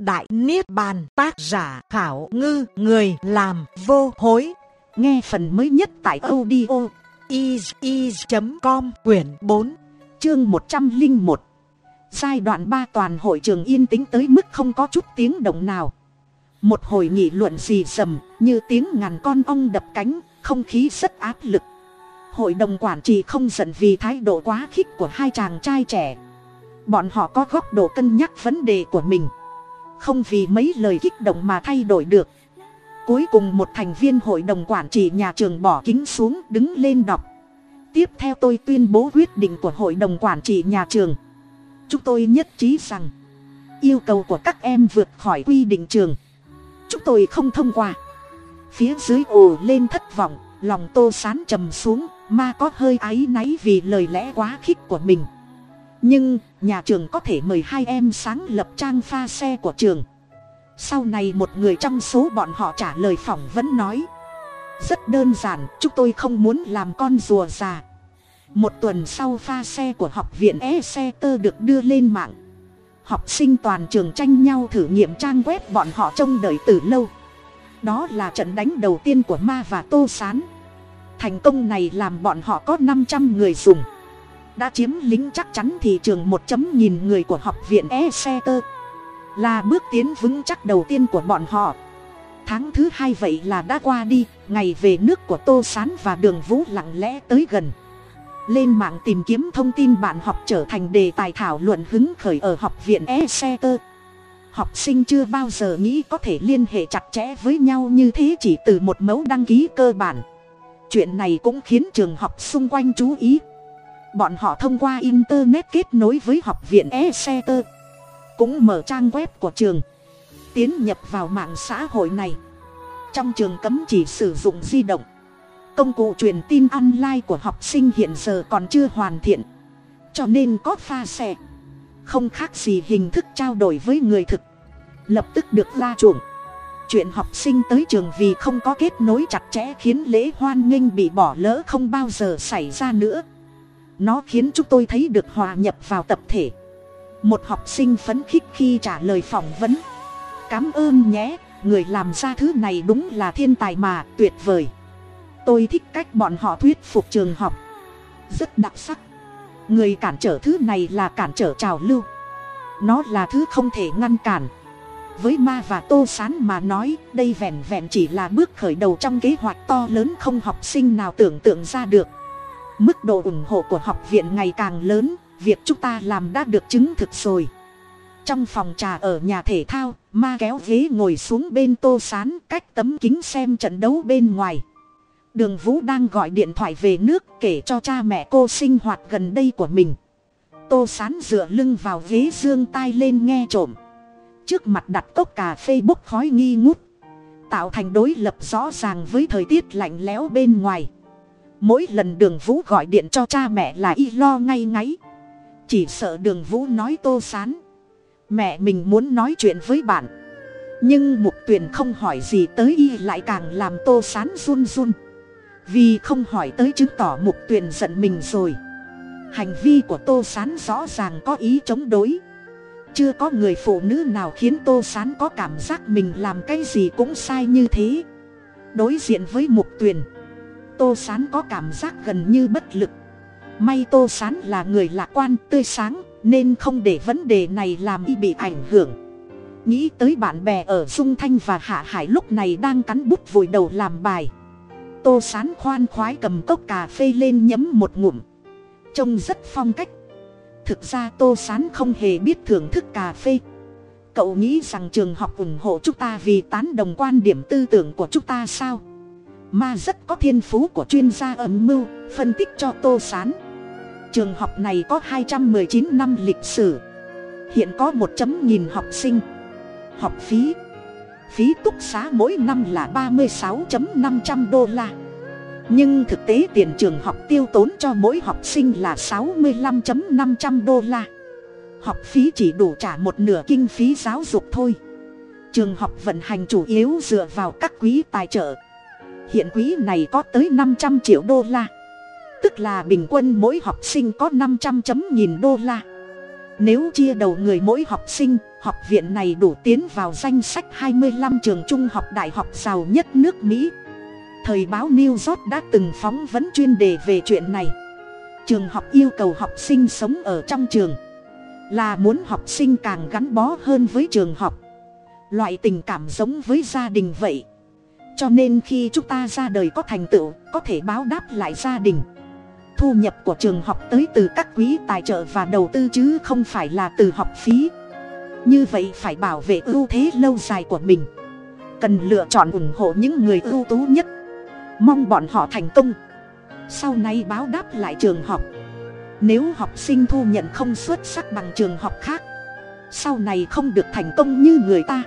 Đại Niết Bàn, tác giả Khảo Ngư, Người làm vô hối. Nghe phần mới nhất tại audio is.com quyển 4 chương 101 Giai đoạn 3 toàn hội trường yên tĩnh tới mức không có chút tiếng động nào. Một hồi nghị luận gì sầm như tiếng ngàn con ong đập cánh, Không khí rất áp lực. Hội đồng quản trị không giận vì thái độ quá khích của hai chàng trai trẻ. Bọn họ có góc độ cân nhắc vấn đề của mình không vì mấy lời kích động mà thay đổi được. Cuối cùng một thành viên hội đồng quản trị nhà trường bỏ kính xuống đứng lên đọc. Tiếp theo tôi tuyên bố quyết định của hội đồng quản trị nhà trường. Chúng tôi nhất trí rằng, yêu cầu của các em vượt khỏi quy định trường. Chúng tôi không thông qua. Phía dưới ồ lên thất vọng, lòng tô sán trầm xuống, ma có hơi áy náy vì lời lẽ quá khích của mình. Nhưng nhà trường có thể mời hai em sáng lập trang pha xe của trường. Sau này một người trong số bọn họ trả lời phỏng vấn nói, rất đơn giản, chúng tôi không muốn làm con rùa già. Một tuần sau pha xe của học viện e xe tơ được đưa lên mạng. Học sinh toàn trường tranh nhau thử nghiệm trang web bọn họ trông đợi từ lâu. Đó là trận đánh đầu tiên của ma và tô s á n thành công này làm bọn họ có năm trăm người dùng đã chiếm lính chắc chắn thị trường một chấm nhìn người của học viện e xe tơ là bước tiến vững chắc đầu tiên của bọn họ. Tháng thứ hai vậy là đã qua đi, ngày về nước của tô s á n và đường vũ lặng lẽ tới gần. Lên mạng tìm kiếm thông tin bạn học trở thành đề tài thảo luận hứng khởi ở học viện e xe tơ học sinh chưa bao giờ nghĩ có thể liên hệ chặt chẽ với nhau như thế chỉ từ một mẫu đăng ký cơ bản. Chuyện này cũng khiến trường học xung quanh chú ý bọn họ thông qua internet kết nối với học viện e xe cũng mở trang web của trường, tiến nhập vào mạng xã hội này. Trong trường cấm chỉ sử dụng di động, công cụ truyền tin online của học sinh hiện giờ còn chưa hoàn thiện, cho nên có pha xe, không khác gì hình thức trao đổi với người thực, lập tức được la chuộng chuyện học sinh tới trường vì không có kết nối chặt chẽ khiến lễ hoan nghênh bị bỏ lỡ không bao giờ xảy ra nữa nó khiến chúng tôi thấy được hòa nhập vào tập thể. Một học sinh phấn khích khi trả lời phỏng vấn. Cám ơn nhé, người làm ra thứ này đúng là thiên tài mà, tuyệt vời. Tôi thích cách bọn họ thuyết phục trường học. Rất đặc sắc. Người cản trở thứ này là cản trở trào lưu. Nó là thứ không thể ngăn cản. Với ma và tô sán mà nói, đây vẹn vẹn chỉ là bước khởi đầu trong kế hoạch to lớn không học sinh nào tưởng tượng ra được mức độ ủng hộ của học viện ngày càng lớn, việc chúng ta làm đã được chứng thực rồi. Trong phòng trà ở nhà thể thao, ma kéo ghế ngồi xuống bên tô sán cách tấm kính xem trận đấu bên ngoài. Đường vũ đang gọi điện thoại về nước kể cho cha mẹ cô sinh hoạt gần đây của mình. Tô sán dựa lưng vào ghế dương tai lên nghe trộm. Trước mặt đặt cốc cà phê bốc khói nghi ngút, tạo thành đối lập rõ ràng với thời tiết lạnh lẽo bên ngoài mỗi lần đường vũ gọi điện cho cha mẹ là y lo ngay ngáy. Chỉ sợ đường vũ nói tô sán. Mẹ mình muốn nói chuyện với bạn. Nhưng mục tuyền không hỏi gì tới y lại càng làm tô sán run run. Vì không hỏi tới chứng tỏ mục tuyền giận mình rồi. Hành vi của tô sán rõ ràng có ý chống đối. Chưa có người phụ nữ nào khiến tô sán có cảm giác mình làm cái gì cũng sai như thế. Đối diện với mục tuyền tô sán có cảm giác gần như bất lực. May tô sán là người lạc quan, tươi sáng, nên không để vấn đề này làm y bị ảnh hưởng. Nghĩ tới bạn bè ở dung thanh và hạ hải lúc này đang cắn bút vùi đầu làm bài. Tô sán khoan khoái cầm cốc cà phê lên nhấm một ngụm. Trông rất phong cách. Thực ra tô sán không hề biết thưởng thức cà phê. Cậu nghĩ rằng trường học ủng hộ chúng ta vì tán đồng quan điểm tư tưởng của chúng ta sao? Ma rất có thiên phú của chuyên gia âm mưu, phân tích cho tô s á n trường học này có hai trăm m ư ơ i chín năm lịch sử. Hiện có một chấm nghìn học sinh. Học phí. Phí túc xá mỗi năm là ba mươi sáu năm trăm đô la. Nhưng thực tế tiền trường học tiêu tốn cho mỗi học sinh là sáu mươi năm năm trăm đô la. Học phí chỉ đủ trả một nửa kinh phí giáo dục thôi. Trường học vận hành chủ yếu dựa vào các quỹ tài trợ hiện quỹ này có tới năm trăm triệu đô la. Tức là bình quân mỗi học sinh có năm trăm chấm nghìn đô la. Nếu chia đầu người mỗi học sinh, học viện này đủ tiến vào danh sách 25 trường trung học đại học giàu nhất nước mỹ. Thời báo new york đã từng phóng vấn chuyên đề về chuyện này. Trường học yêu cầu học sinh sống ở trong trường. Là muốn học sinh càng gắn bó hơn với trường học. Loại tình cảm giống với gia đình vậy cho nên khi chúng ta ra đời có thành tựu, có thể báo đáp lại gia đình. Thu nhập của trường học tới từ các quỹ tài trợ và đầu tư chứ không phải là từ học phí. Như vậy phải bảo vệ ưu thế lâu dài của mình. Cần lựa chọn ủng hộ những người ưu tú nhất. Mong bọn họ thành công. Sau này báo đáp lại trường học. Nếu học sinh thu nhận không xuất sắc bằng trường học khác, sau này không được thành công như người ta,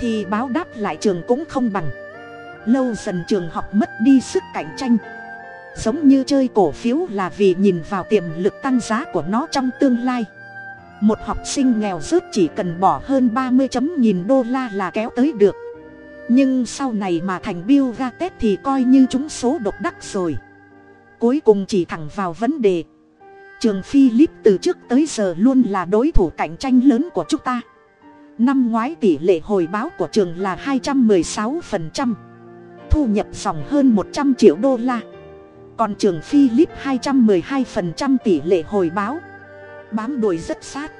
thì báo đáp lại trường cũng không bằng lâu dần trường học mất đi sức cạnh tranh. Giống như chơi cổ phiếu là vì nhìn vào tiềm lực tăng giá của nó trong tương lai. Một học sinh nghèo rớt chỉ cần bỏ hơn ba mươi chấm nghìn đô la là kéo tới được. Nhưng sau này mà thành bill gates thì coi như chúng số độc đắc rồi. Cuối cùng chỉ thẳng vào vấn đề. Trường philip từ trước tới giờ luôn là đối thủ cạnh tranh lớn của chúng ta. Năm ngoái tỷ lệ hồi báo của trường là hai trăm 216% thu nhập dòng hơn một trăm triệu đô la. Còn trường philip hai trăm m ư ơ i hai phần trăm tỷ lệ hồi báo. Bám đuổi rất sát.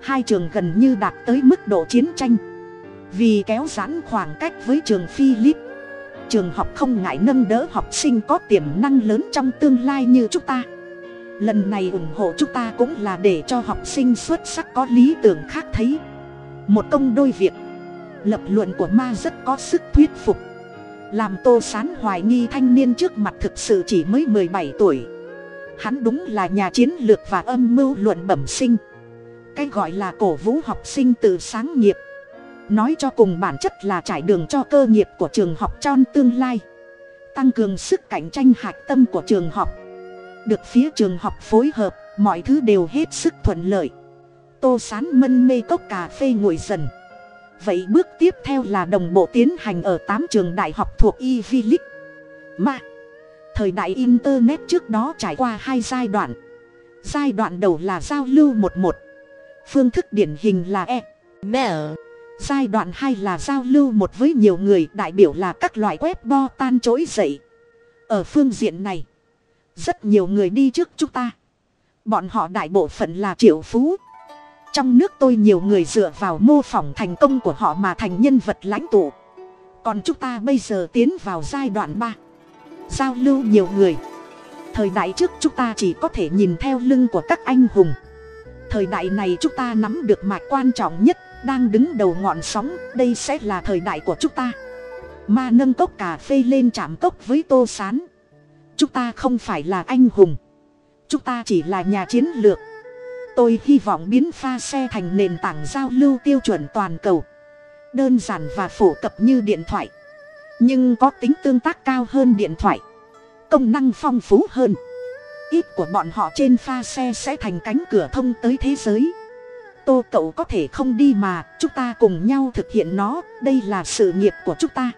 Hai trường gần như đạt tới mức độ chiến tranh. Vì kéo giãn khoảng cách với trường philip, trường học không ngại nâng đỡ học sinh có tiềm năng lớn trong tương lai như chúng ta. Lần này ủng hộ chúng ta cũng là để cho học sinh xuất sắc có lý tưởng khác thấy. Một công đôi việc, lập luận của ma rất có sức thuyết phục làm tô sán hoài nghi thanh niên trước mặt thực sự chỉ mới mười bảy tuổi. Hắn đúng là nhà chiến lược và âm mưu luận bẩm sinh. Cái gọi là cổ vũ học sinh từ sáng nghiệp. Nói cho cùng bản chất là trải đường cho cơ nghiệp của trường học tròn tương lai. Tăng cường sức cạnh tranh hạch tâm của trường học. Được phía trường học phối hợp, mọi thứ đều hết sức thuận lợi. Tô sán mân mê cốc cà phê ngồi dần vậy bước tiếp theo là đồng bộ tiến hành ở tám trường đại học thuộc ivy league mà thời đại internet trước đó trải qua hai giai đoạn. Giai đoạn đầu là giao lưu một một, phương thức điển hình là e mail giai đoạn hai là giao lưu một với nhiều người, đại biểu là các loại web bo tan trỗi dậy. Ở phương diện này, rất nhiều người đi trước chúng ta. Bọn họ đại bộ phận là triệu phú trong nước tôi nhiều người dựa vào mô phỏng thành công của họ mà thành nhân vật lãnh tụ. Còn chúng ta bây giờ tiến vào giai đoạn ba. Giao lưu nhiều người. Thời đại trước chúng ta chỉ có thể nhìn theo lưng của các anh hùng. Thời đại này chúng ta nắm được mạch quan trọng nhất, đang đứng đầu ngọn sóng, đây sẽ là thời đại của chúng ta. Ma nâng cốc cà phê lên chạm cốc với tô s á n chúng ta không phải là anh hùng. Chúng ta chỉ là nhà chiến lược tôi hy vọng biến pha xe thành nền tảng giao lưu tiêu chuẩn toàn cầu. Đơn giản và phổ cập như điện thoại. Nhưng có tính tương tác cao hơn điện thoại. Công năng phong phú hơn. Ít của bọn họ trên pha xe sẽ thành cánh cửa thông tới thế giới. Tô cậu có thể không đi mà, chúng ta cùng nhau thực hiện nó, đây là sự nghiệp của chúng ta.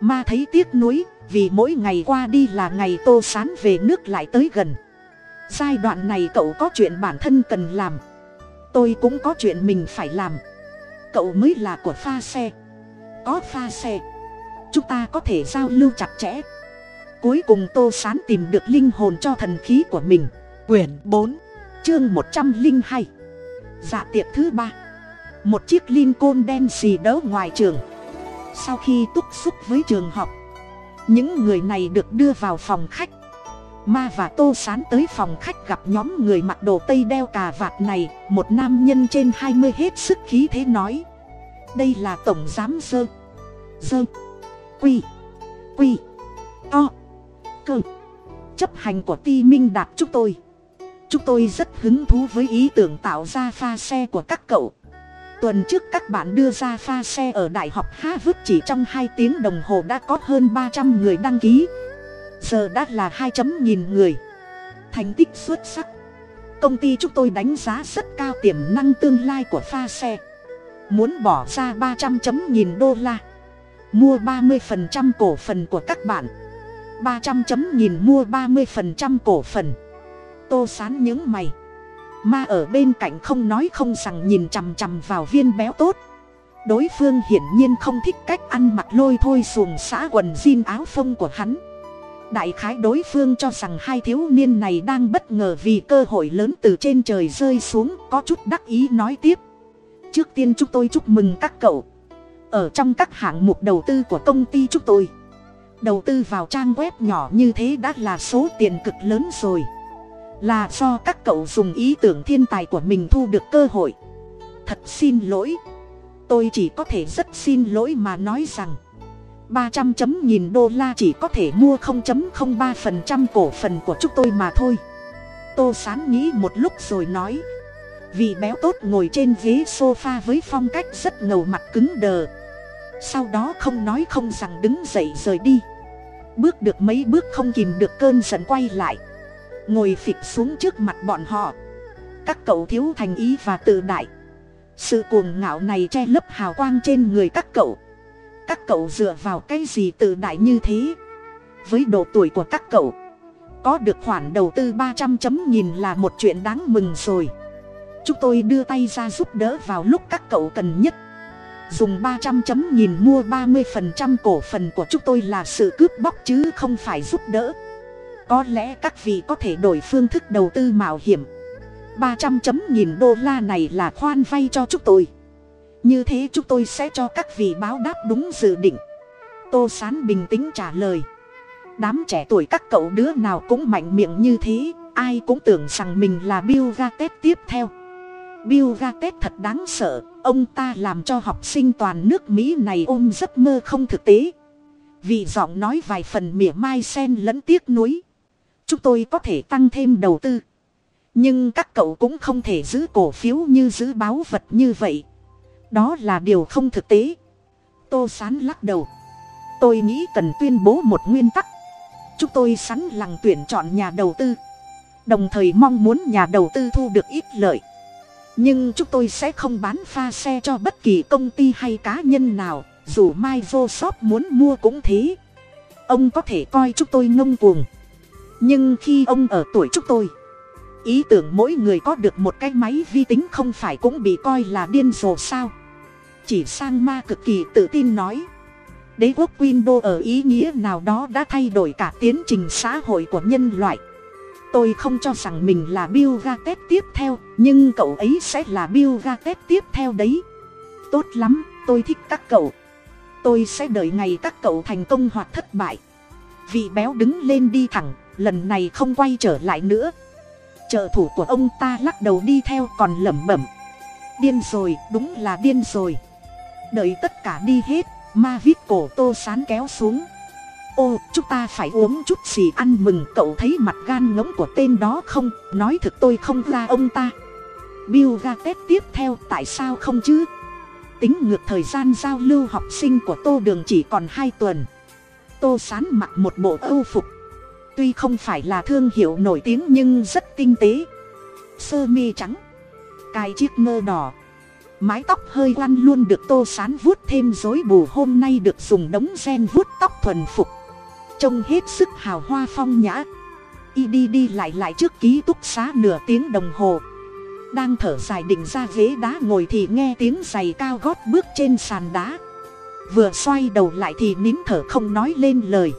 Ma thấy tiếc nuối, vì mỗi ngày qua đi là ngày tô sán về nước lại tới gần giai đoạn này cậu có chuyện bản thân cần làm. Tôi cũng có chuyện mình phải làm. Cậu mới là của pha xe. Có pha xe, chúng ta có thể giao lưu chặt chẽ. Cuối cùng tô sán tìm được linh hồn cho thần khí của mình. Quyển bốn, chương một trăm linh hai. Dạ tiệc thứ ba. Một chiếc linh côn đen xì đỡ ngoài trường. Sau khi túc xúc với trường học, những người này được đưa vào phòng khách ma và tô sán tới phòng khách gặp nhóm người mặc đồ tây đeo cà vạt này, một nam nhân trên hai mươi hết sức khí thế nói, đây là tổng giám dơ dơ quy. Quy. To. Cơ. Chấp hành của ti minh đạt chúng tôi. Chúng tôi rất hứng thú với ý tưởng tạo ra pha xe của các cậu. Tuần trước các bạn đưa ra pha xe ở đại học harvard chỉ trong hai tiếng đồng hồ đã có hơn ba trăm người đăng ký giờ đã là hai chấm nghìn người. Thành tích xuất sắc. Công ty chúng tôi đánh giá rất cao tiềm năng tương lai của pha xe. Muốn bỏ ra ba trăm chấm nghìn đô la. Mua ba mươi phần trăm cổ phần của các bạn. Ba trăm chấm nghìn mua ba mươi phần trăm cổ phần. Tô sán những mày. Ma ở bên cạnh không nói không rằng nhìn chằm chằm vào viên béo tốt. Đối phương hiển nhiên không thích cách ăn mặc lôi thôi xuồng xã quần jean áo phông của hắn đại khái đối phương cho rằng hai thiếu niên này đang bất ngờ vì cơ hội lớn từ trên trời rơi xuống, có chút đắc ý nói tiếp. Trước tiên chúng tôi chúc mừng các cậu. Ở trong các hạng mục đầu tư của công ty chúng tôi, đầu tư vào trang web nhỏ như thế đã là số tiền cực lớn rồi. Là do các cậu dùng ý tưởng thiên tài của mình thu được cơ hội. Thật xin lỗi. Tôi chỉ có thể rất xin lỗi mà nói rằng ba trăm chấm nghìn đô la chỉ có thể mua không chấm không ba phần trăm cổ phần của chúng tôi mà thôi. Tô sán nghĩ một lúc rồi nói. Vị béo tốt ngồi trên ghế sofa với phong cách rất ngầu mặt cứng đờ. Sau đó không nói không rằng đứng dậy rời đi. Bước được mấy bước không kìm được cơn giận quay lại. Ngồi phịch xuống trước mặt bọn họ. Các cậu thiếu thành ý và tự đại. Sự cuồng ngạo này che lấp hào quang trên người các cậu các cậu dựa vào cái gì tự đại như thế? Với độ tuổi của các cậu, có được khoản đầu tư ba trăm chấm nghìn là một chuyện đáng mừng rồi. Chúng tôi đưa tay ra giúp đỡ vào lúc các cậu cần nhất. Dùng ba trăm chấm nghìn mua ba mươi phần trăm cổ phần của chúng tôi là sự cướp bóc chứ không phải giúp đỡ. Có lẽ các vị có thể đổi phương thức đầu tư mạo hiểm. ba trăm chấm nghìn đô la này là khoan vay cho chúng tôi như thế chúng tôi sẽ cho các vị báo đáp đúng dự định. Tô sán bình tĩnh trả lời. Đám trẻ tuổi các cậu đứa nào cũng mạnh miệng như thế, ai cũng tưởng rằng mình là bill gates tiếp theo. Bill gates thật đáng sợ, ông ta làm cho học sinh toàn nước mỹ này ôm giấc mơ không thực tế. Vì giọng nói vài phần mỉa mai sen lẫn tiếc nuối, chúng tôi có thể tăng thêm đầu tư. Nhưng các cậu cũng không thể giữ cổ phiếu như giữ báu vật như vậy đó là điều không thực tế. Tô sán lắc đầu. Tôi nghĩ cần tuyên bố một nguyên tắc. Chúng tôi sẵn lòng tuyển chọn nhà đầu tư. Đồng thời mong muốn nhà đầu tư thu được ít lợi. Nhưng chúng tôi sẽ không bán pha xe cho bất kỳ công ty hay cá nhân nào. Dù mai vô shop muốn mua cũng thế. Ông có thể coi chúng tôi ngông cuồng. Nhưng khi ông ở tuổi chúng tôi, ý tưởng mỗi người có được một cái máy vi tính không phải cũng bị coi là điên rồ sao? Chỉ sang ma cực kỳ tự tin nói. Đế quốc windows ở ý nghĩa nào đó đã thay đổi cả tiến trình xã hội của nhân loại. Tôi không cho rằng mình là bill gates tiếp theo, nhưng cậu ấy sẽ là bill gates tiếp theo đấy. Tốt lắm, tôi thích các cậu. Tôi sẽ đợi ngày các cậu thành công hoặc thất bại. Vị béo đứng lên đi thẳng, lần này không quay trở lại nữa. Trợ thủ của ông ta lắc đầu đi theo còn lẩm bẩm. Điên rồi, đúng là điên rồi đợi tất cả đi hết, ma vít cổ tô sán kéo xuống. Ô, chúng ta phải uống chút gì ăn mừng, cậu thấy mặt gan ngỗng của tên đó không? Nói thực tôi không ra ông ta. Bill ga tết tiếp theo, tại sao không chứ? Tính ngược thời gian giao lưu học sinh của tô đường chỉ còn hai tuần. Tô sán mặc một bộ âu phục. Tuy không phải là thương hiệu nổi tiếng nhưng rất tinh tế. Sơ mi trắng. Cài chiếc ngơ đỏ mái tóc hơi lăn luôn được tô sán vuốt thêm dối bù hôm nay được dùng đống gen vuốt tóc thuần phục. Trông hết sức hào hoa phong nhã. Y đi đi lại lại trước ký túc xá nửa tiếng đồng hồ. Đang thở dài định ra ghế đá ngồi thì nghe tiếng giày cao gót bước trên sàn đá. Vừa xoay đầu lại thì nín thở không nói lên lời.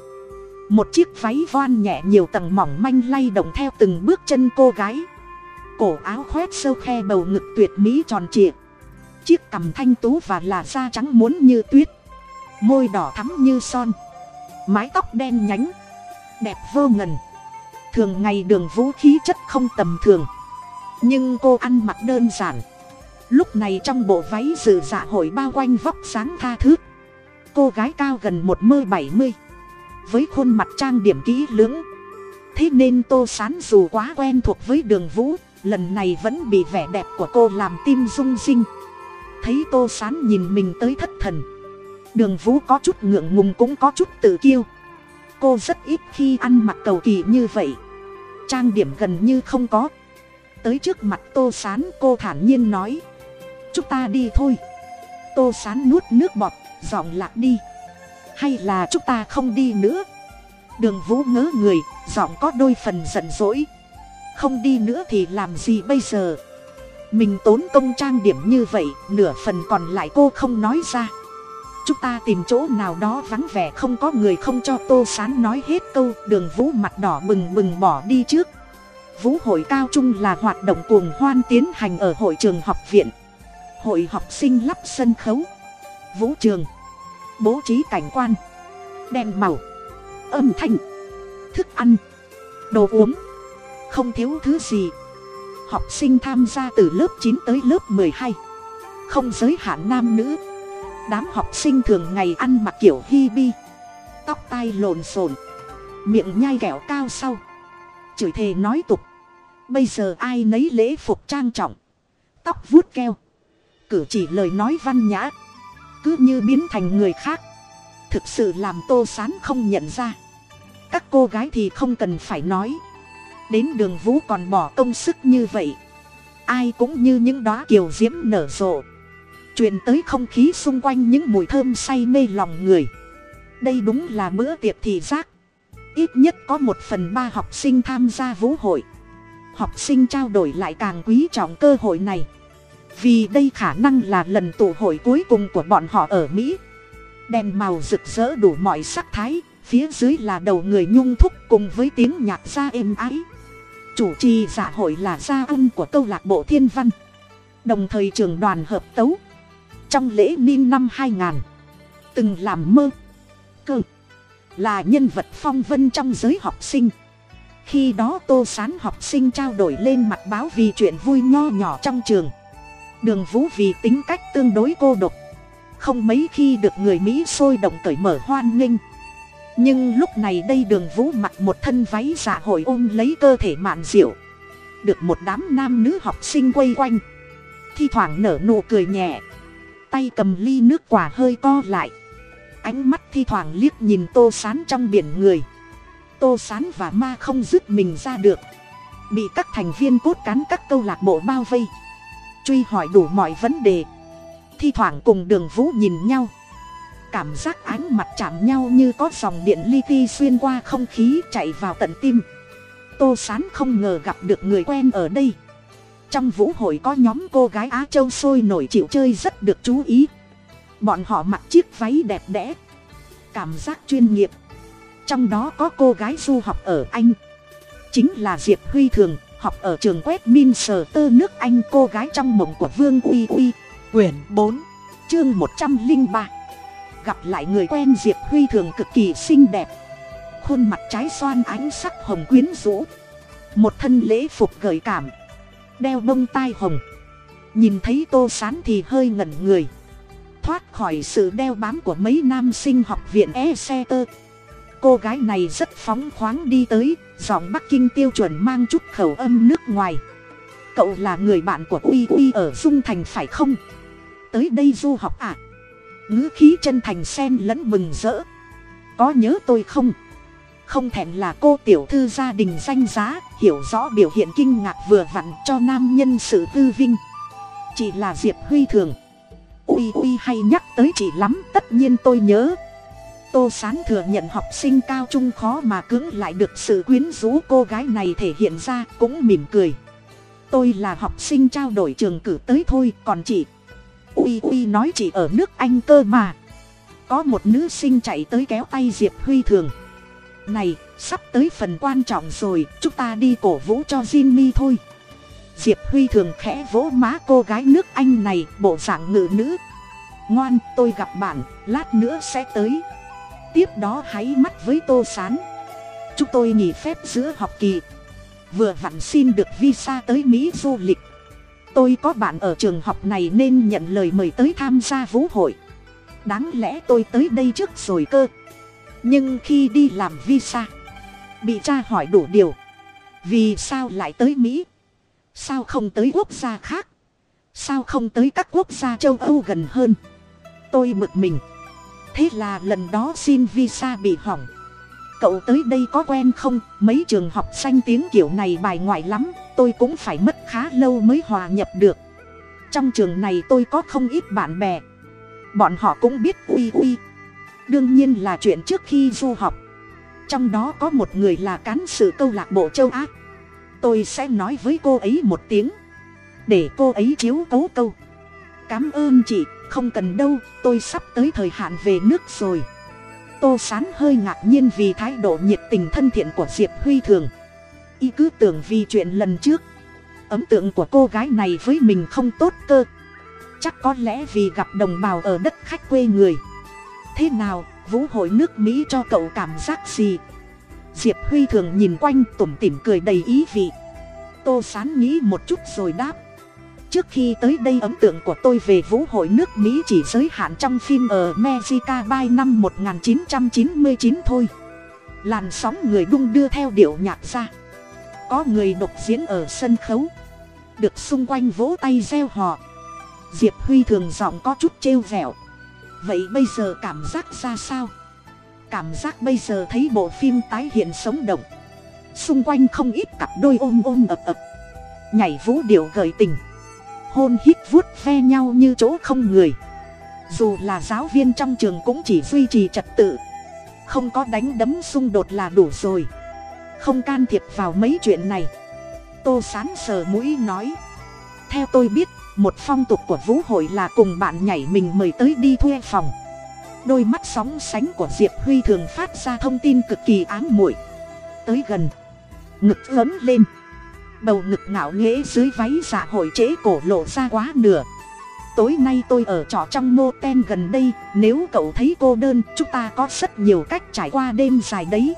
Một chiếc váy voan nhẹ nhiều tầng mỏng manh lay động theo từng bước chân cô gái. Cổ áo khoét sâu khe bầu ngực tuyệt mỹ tròn trịa chiếc cằm thanh tú và là da trắng muốn như tuyết. Môi đỏ thắm như son. Mái tóc đen nhánh. Đẹp vô ngần. Thường ngày đường vũ khí chất không tầm thường. Nhưng cô ăn mặc đơn giản. Lúc này trong bộ váy dự dạ hội bao quanh vóc sáng tha thước cô gái cao gần một mơ bảy mươi. Với khuôn mặt trang điểm kỹ lưỡng. Thế nên tô sán dù quá quen thuộc với đường vũ, lần này vẫn bị vẻ đẹp của cô làm tim rung rinh thấy tô sán nhìn mình tới thất thần. Đường vũ có chút ngượng ngùng cũng có chút tự kiêu. Cô rất ít khi ăn mặc cầu kỳ như vậy. Trang điểm gần như không có. Tới trước mặt tô sán, cô thản nhiên nói, chúng ta đi thôi. Tô sán nuốt nước bọt dọn lạc đi. Hay là chúng ta không đi nữa? Đường vũ ngớ người, giọng có đôi phần giận dỗi. Không đi nữa thì làm gì bây giờ? Mình tốn công trang điểm như vậy, nửa phần còn lại cô không nói ra. Chúng ta tìm chỗ nào đó vắng vẻ, không có người không cho tô sán nói hết câu, đường vũ mặt đỏ bừng bừng bỏ đi trước. Vũ hội cao trung là hoạt động cuồng hoan tiến hành ở hội trường học viện. Hội học sinh lắp sân khấu. Vũ trường. Bố trí cảnh quan. Đèn màu. Âm thanh. Thức ăn. Đồ uống. Không thiếu thứ gì học sinh tham gia từ lớp chín tới lớp hai. Không giới hạn nam nữ. Đám học sinh thường ngày ăn mặc kiểu hi bi tóc tai lộn xộn. Miệng nhai kẹo cao sau. Chửi thề nói tục. Bây giờ ai nấy lễ phục trang trọng. Tóc vuốt keo. Cử chỉ lời nói văn nhã. Cứ như biến thành người khác. Thực sự làm tô sán không nhận ra. Các cô gái thì không cần phải nói đến đường vũ còn bỏ công sức như vậy. Ai cũng như những đóa kiều diễm nở rộ. Truyền tới không khí xung quanh những mùi thơm say mê lòng người. Đây đúng là bữa tiệc thị giác. Ít nhất có một phần ba học sinh tham gia vũ hội. Học sinh trao đổi lại càng quý trọng cơ hội này. Vì đây khả năng là lần tụ hội cuối cùng của bọn họ ở mỹ. Đèn màu rực rỡ đủ mọi sắc thái, phía dưới là đầu người nhung thúc cùng với tiếng nhạc gia êm ái chủ trì dạ hội là gia ân của câu lạc bộ thiên văn. Đồng thời trường đoàn hợp tấu. Trong lễ nin năm 2000 từng làm mơ. Cơ, là nhân vật phong vân trong giới học sinh. Khi đó tô sán học sinh trao đổi lên mặt báo vì chuyện vui nho nhỏ trong trường. Đường vũ vì tính cách tương đối cô độc. Không mấy khi được người mỹ sôi động cởi mở hoan nghênh nhưng lúc này đây đường vũ mặc một thân váy dạ hội ôm lấy cơ thể mạn diệu. Được một đám nam nữ học sinh quây quanh. Thi thoảng nở nụ cười nhẹ. Tay cầm ly nước quả hơi co lại. Ánh mắt thi thoảng liếc nhìn tô sán trong biển người. Tô sán và ma không dứt mình ra được. Bị các thành viên cốt cán các câu lạc bộ bao vây. Truy hỏi đủ mọi vấn đề. Thi thoảng cùng đường vũ nhìn nhau cảm giác ánh mặt chạm nhau như có dòng điện li ti xuyên qua không khí chạy vào tận tim. Tô sán không ngờ gặp được người quen ở đây. Trong vũ hội có nhóm cô gái á châu sôi nổi chịu chơi rất được chú ý. Bọn họ mặc chiếc váy đẹp đẽ, cảm giác chuyên nghiệp. Trong đó có cô gái du học ở anh. Chính là diệp huy thường, học ở trường quét min sờ tơ nước anh, cô gái trong mộng của vương uy uy, quyển bốn, chương một trăm linh ba gặp lại người quen diệp huy thường cực kỳ xinh đẹp. Khuôn mặt trái xoan ánh sắc hồng quyến rũ. Một thân lễ phục gợi cảm. Đeo bông tai hồng. Nhìn thấy tô sán thì hơi ngẩn người. Thoát khỏi sự đeo bám của mấy nam sinh học viện e xe tơ cô gái này rất phóng khoáng đi tới, giọng bắc kinh tiêu chuẩn mang chút khẩu âm nước ngoài. Cậu là người bạn của uy uy ở dung thành phải không? Tới đây du học à? Ngữ khí chân thành sen lẫn mừng rỡ. Có nhớ tôi không? Không thèm là cô tiểu thư gia đình danh giá, hiểu rõ biểu hiện kinh ngạc vừa vặn cho nam nhân sự tư vinh. Chỉ là diệp huy thường. Ui ui, hay nhắc tới chị lắm, tất nhiên tôi nhớ. Tô sán thừa nhận học sinh cao trung khó mà cưỡng lại được sự quyến rũ cô gái này thể hiện ra, cũng mỉm cười. Tôi là học sinh trao đổi trường cử tới thôi, còn chị uy uy nói chị ở nước anh cơ mà. Có một nữ sinh chạy tới kéo tay diệp huy thường. Này, sắp tới phần quan trọng rồi, chúng ta đi cổ vũ cho Jimmy thôi. Diệp huy thường khẽ vỗ má cô gái nước anh này, bộ dạng ngự nữ. Ngoan, tôi gặp bạn, lát nữa sẽ tới. Tiếp đó hãy mắt với tô s á n chúng tôi nghỉ phép giữa học kỳ. Vừa vặn xin được visa tới mỹ du lịch tôi có bạn ở trường học này nên nhận lời mời tới tham gia vũ hội. Đáng lẽ tôi tới đây trước rồi cơ. Nhưng khi đi làm visa, bị cha hỏi đủ điều. Vì sao lại tới mỹ? Sao không tới quốc gia khác? Sao không tới các quốc gia châu âu gần hơn? Tôi bực mình. Thế là lần đó xin visa bị hỏng cậu tới đây có quen không? Mấy trường học xanh tiếng kiểu này bài ngoại lắm, tôi cũng phải mất khá lâu mới hòa nhập được. Trong trường này tôi có không ít bạn bè. Bọn họ cũng biết uy uy. Đương nhiên là chuyện trước khi du học. Trong đó có một người là cán sự câu lạc bộ châu á. Tôi sẽ nói với cô ấy một tiếng. Để cô ấy chiếu cấu câu. Cám ơn chị, không cần đâu, tôi sắp tới thời hạn về nước rồi tô sán hơi ngạc nhiên vì thái độ nhiệt tình thân thiện của diệp huy thường. Y cứ tưởng vì chuyện lần trước. Ấn tượng của cô gái này với mình không tốt cơ. Chắc có lẽ vì gặp đồng bào ở đất khách quê người. Thế nào, vũ hội nước mỹ cho cậu cảm giác gì? Diệp huy thường nhìn quanh tủm tỉm cười đầy ý vị. Tô sán nghĩ một chút rồi đáp trước khi tới đây ấn tượng của tôi về vũ hội nước mỹ chỉ giới hạn trong phim ở mexica by năm 1999 thôi. Làn sóng người đung đưa theo điệu nhạc ra. Có người độc diễn ở sân khấu. Được xung quanh vỗ tay gieo họ. Diệp huy thường giọng có chút trêu vẹo vậy bây giờ cảm giác ra sao? Cảm giác bây giờ thấy bộ phim tái hiện sống động. Xung quanh không ít cặp đôi ôm ôm ập ập. Nhảy vũ điệu gợi tình hôn hít vuốt ve nhau như chỗ không người. Dù là giáo viên trong trường cũng chỉ duy trì trật tự. Không có đánh đấm xung đột là đủ rồi. Không can thiệp vào mấy chuyện này. Tô sán sờ mũi nói. Theo tôi biết, một phong tục của vũ hội là cùng bạn nhảy mình mời tới đi thuê phòng. Đôi mắt sóng sánh của diệp huy thường phát ra thông tin cực kỳ ám muội. Tới gần. Ngực ấm lên bầu ngực ngạo nghễ dưới váy dạ hội trễ cổ lộ ra quá nửa. Tối nay tôi ở trọ trong mô ten gần đây, nếu cậu thấy cô đơn, chúng ta có rất nhiều cách trải qua đêm dài đấy.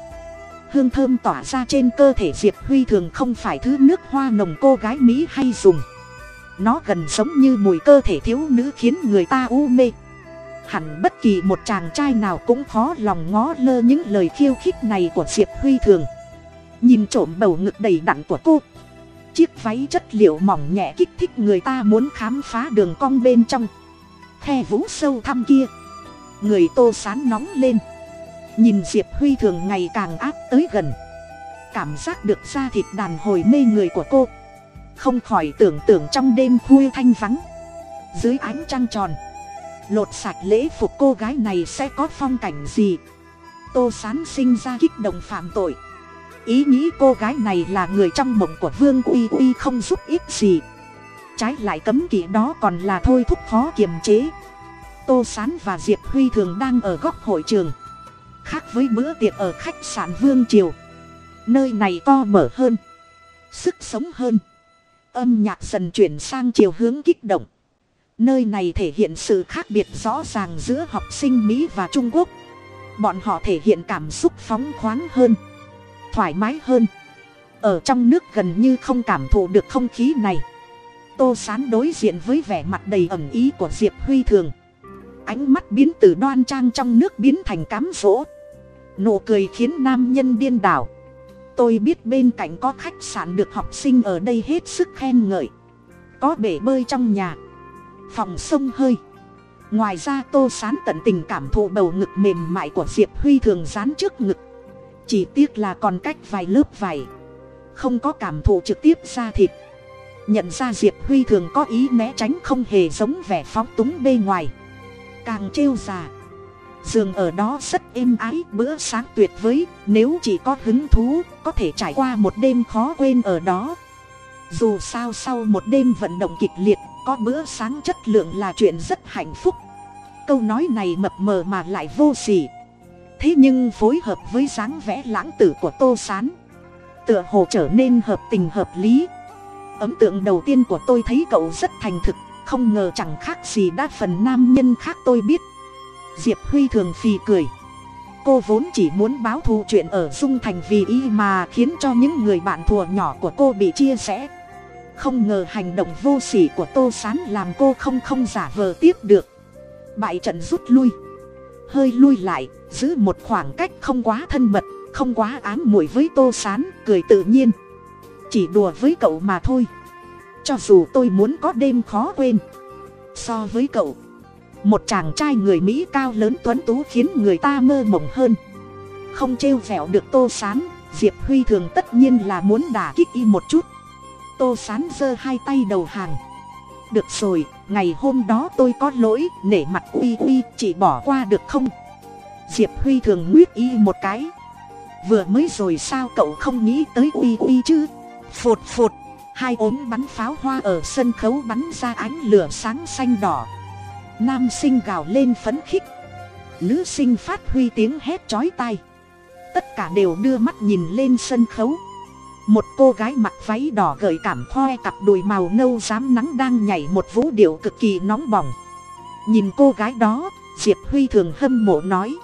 Hương thơm tỏa ra trên cơ thể diệp huy thường không phải thứ nước hoa nồng cô gái mỹ hay dùng. Nó gần giống như mùi cơ thể thiếu nữ khiến người ta u mê. Hẳn bất kỳ một chàng trai nào cũng khó lòng ngó lơ những lời khiêu khích này của diệp huy thường. Nhìn trộm bầu ngực đầy đặn của cô chiếc váy chất liệu mỏng nhẹ kích thích người ta muốn khám phá đường cong bên trong. Khe vũ sâu thăm kia. Người tô sán nóng lên. Nhìn diệp huy thường ngày càng áp tới gần. Cảm giác được da thịt đàn hồi mê người của cô. Không khỏi tưởng tượng trong đêm khuya thanh vắng. Dưới ánh trăng tròn. Lột sạch lễ phục cô gái này sẽ có phong cảnh gì? Tô sán sinh ra kích động phạm tội ý nghĩ cô gái này là người trong mộng của vương uy uy không giúp ích gì. Trái lại cấm kỵ đó còn là thôi thúc khó kiềm chế. Tô sán và diệp huy thường đang ở góc hội trường. Khác với bữa tiệc ở khách sạn vương triều. Nơi này to mở hơn. Sức sống hơn. Âm nhạc dần chuyển sang chiều hướng kích động. Nơi này thể hiện sự khác biệt rõ ràng giữa học sinh mỹ và trung quốc. Bọn họ thể hiện cảm xúc phóng khoáng hơn thoải mái hơn. Ở trong nước gần như không cảm thụ được không khí này. Tô sán đối diện với vẻ mặt đầy ẩn ý của diệp huy thường. Ánh mắt biến từ đoan trang trong nước biến thành cám rỗ nụ cười khiến nam nhân điên đảo. Tôi biết bên cạnh có khách sạn được học sinh ở đây hết sức khen ngợi. Có bể bơi trong nhà. Phòng sông hơi. Ngoài ra tô sán tận tình cảm thụ bầu ngực mềm mại của diệp huy thường dán trước ngực chỉ tiếc là còn cách vài lớp vải. Không có cảm thụ trực tiếp ra thịt. Nhận ra diệp huy thường có ý né tránh không hề giống vẻ phóng túng bê ngoài. Càng trêu già. Giường ở đó rất êm ái, bữa sáng tuyệt vời. Nếu chỉ có hứng thú, có thể trải qua một đêm khó quên ở đó. Dù sao sau một đêm vận động kịch liệt, có bữa sáng chất lượng là chuyện rất hạnh phúc. Câu nói này mập mờ mà lại vô sỉ thế nhưng phối hợp với dáng vẽ lãng tử của tô s á n tựa hồ trở nên hợp tình hợp lý. Ấn tượng đầu tiên của tôi thấy cậu rất thành thực, không ngờ chẳng khác gì đa phần nam nhân khác tôi biết. Diệp huy thường phì cười. Cô vốn chỉ muốn báo thù chuyện ở dung thành vì y mà khiến cho những người bạn thùa nhỏ của cô bị chia sẻ không ngờ hành động vô sỉ của tô s á n làm cô không không giả vờ tiếp được. Bại trận rút lui. Hơi lui lại giữ một khoảng cách không quá thân mật, không quá ám muội với tô sán, cười tự nhiên. Chỉ đùa với cậu mà thôi. Cho dù tôi muốn có đêm khó quên, so với cậu, một chàng trai người mỹ cao lớn tuấn tú khiến người ta mơ mộng hơn. Không trêu vẹo được tô sán, diệp huy thường tất nhiên là muốn đả kích y một chút. Tô sán giơ hai tay đầu hàng. Được rồi, ngày hôm đó tôi có lỗi, nể mặt uy uy, chỉ bỏ qua được không? Diệp huy thường nguyết y một cái. Vừa mới rồi sao cậu không nghĩ tới uy uy chứ? Phột phột hai ốm bắn pháo hoa ở sân khấu bắn ra ánh lửa sáng xanh đỏ. Nam sinh gào lên phấn khích. Nữ sinh phát huy tiếng hét chói tai. Tất cả đều đưa mắt nhìn lên sân khấu. Một cô gái mặc váy đỏ gợi cảm khoe cặp đùi màu nâu dám nắng đang nhảy một vũ điệu cực kỳ nóng bỏng. Nhìn cô gái đó, diệp huy thường hâm mộ nói.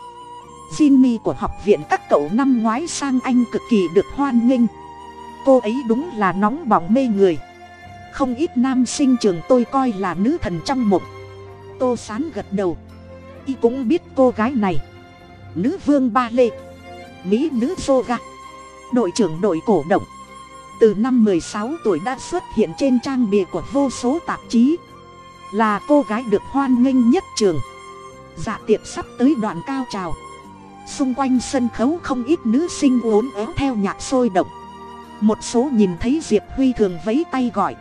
Jinmi của học viện các cậu năm ngoái sang anh cực kỳ được hoan nghênh. Cô ấy đúng là nóng bỏng mê người. Không ít nam sinh trường tôi coi là nữ thần trong mộng. Tô sán gật đầu. Y cũng biết cô gái này. Nữ vương ba lê. Mỹ nữ yoga đội trưởng đội cổ động. Từ năm mười sáu tuổi đã xuất hiện trên trang bìa của vô số tạp chí. Là cô gái được hoan nghênh nhất trường. Dạ tiệc sắp tới đoạn cao trào xung quanh sân khấu không ít nữ sinh uốn éo theo nhạc sôi động. Một số nhìn thấy diệp huy thường vấy tay gọi.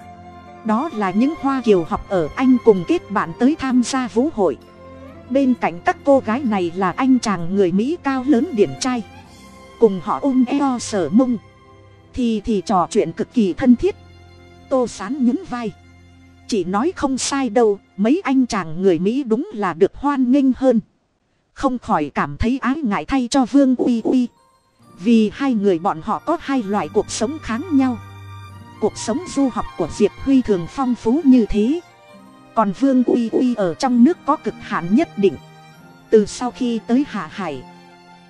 Đó là những hoa kiều học ở anh cùng kết bạn tới tham gia vũ hội. Bên cạnh các cô gái này là anh chàng người mỹ cao lớn điển trai. Cùng họ ôm eo sở mông. Thì thì trò chuyện cực kỳ thân thiết. Tô sán nhún vai. Chị nói không sai đâu, mấy anh chàng người mỹ đúng là được hoan nghênh hơn không khỏi cảm thấy ái ngại thay cho vương uy uy. Vì hai người bọn họ có hai loại cuộc sống kháng nhau. Cuộc sống du học của diệp huy thường phong phú như thế. Còn vương uy uy ở trong nước có cực hạn nhất định. Từ sau khi tới hạ hải,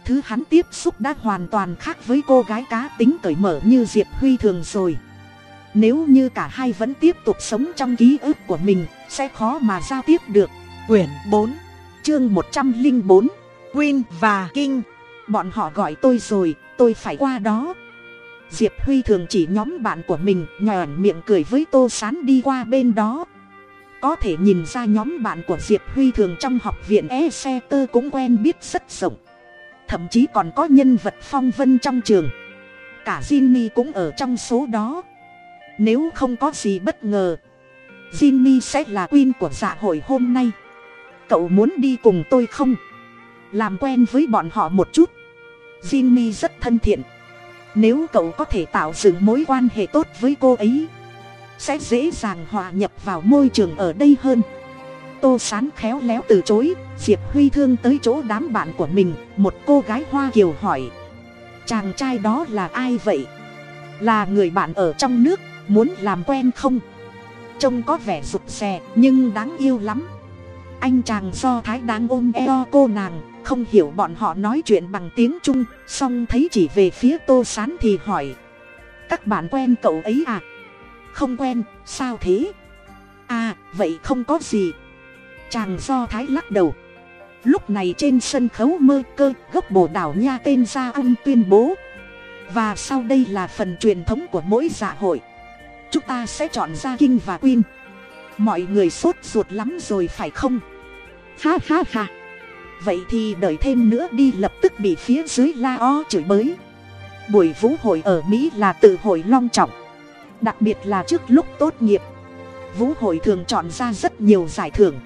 thứ hắn tiếp xúc đã hoàn toàn khác với cô gái cá tính cởi mở như diệp huy thường rồi. Nếu như cả hai vẫn tiếp tục sống trong ký ức của mình, sẽ khó mà giao tiếp được. Quyển bốn chương một trăm linh bốn, win và kinh bọn họ gọi tôi rồi, tôi phải qua đó. Diệp huy thường chỉ nhóm bạn của mình nhòn miệng cười với tô sán đi qua bên đó. Có thể nhìn ra nhóm bạn của diệp huy thường trong học viện e xe tơ cũng quen biết rất rộng. Thậm chí còn có nhân vật phong vân trong trường. Cả Jinny cũng ở trong số đó. Nếu không có gì bất ngờ, Jinny sẽ là queen của dạ hội hôm nay cậu muốn đi cùng tôi không? Làm quen với bọn họ một chút. Jinny rất thân thiện. Nếu cậu có thể tạo dựng mối quan hệ tốt với cô ấy, sẽ dễ dàng hòa nhập vào môi trường ở đây hơn. Tô sán khéo léo từ chối, diệp huy thương tới chỗ đám bạn của mình, một cô gái hoa kiều hỏi. Chàng trai đó là ai vậy? Là người bạn ở trong nước, muốn làm quen không? Trông có vẻ rụt rè, nhưng đáng yêu lắm anh chàng do thái đang ôm eo cô nàng, không hiểu bọn họ nói chuyện bằng tiếng trung song thấy chỉ về phía tô sán thì hỏi. Các bạn quen cậu ấy à? Không quen, sao thế? À vậy không có gì. Chàng do thái lắc đầu. Lúc này trên sân khấu mơ cơ, gốc bồ đảo nha tên gia ông tuyên bố. Và sau đây là phần truyền thống của mỗi dạ hội. Chúng ta sẽ chọn ra kinh và quyên. Mọi người sốt ruột lắm rồi phải không? Ha ha ha. Vậy thì đợi thêm nữa đi, lập tức bị phía dưới la o chửi bới. Buổi vũ hội ở mỹ là tự hội long trọng. Đặc biệt là trước lúc tốt nghiệp, vũ hội thường chọn ra rất nhiều giải thưởng.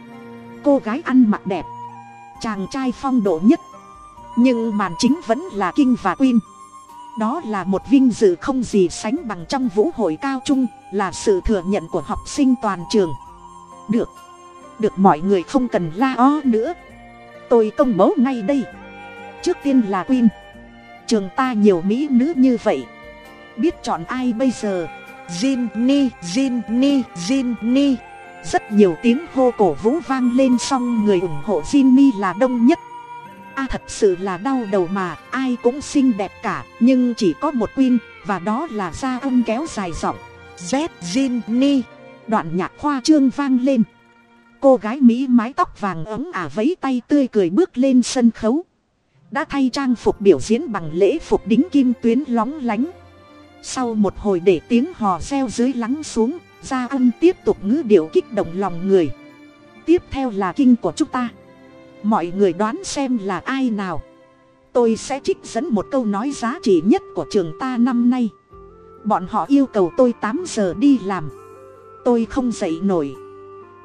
Cô gái ăn mặc đẹp, chàng trai phong độ nhất. Nhưng màn chính vẫn là kinh và quyên đó là một vinh dự không gì sánh bằng trong vũ hội cao trung, là sự thừa nhận của học sinh toàn trường. Được được mọi người không cần la o nữa tôi công bố ngay đây trước tiên là quyên trường ta nhiều mỹ nữ như vậy biết chọn ai bây giờ Jinny, jin ni Rất nhiều tiếng hô cổ vũ vang lên xong người ủng hộ Jinny là đông nhất. A à, thật sự là đau đầu mà, ai cũng xinh đẹp cả, nhưng chỉ có một Queen, và đó là da ông kéo dài giọng. Z Jinny. Đoạn nhạc khoa trương vang lên. Cô gái Mỹ mái tóc vàng ấm ả vấy tay tươi cười bước lên sân khấu. Đã thay trang phục biểu diễn bằng lễ phục đính kim tuyến lóng lánh. Sau một hồi để tiếng hò reo dưới lắng xuống, gia ân tiếp tục ngữ điệu kích động lòng người. Tiếp theo là kinh của chúng ta. Mọi người đoán xem là ai nào. Tôi sẽ trích dẫn một câu nói giá trị nhất của trường ta năm nay. Bọn họ yêu cầu tôi tám giờ đi làm. Tôi không dậy nổi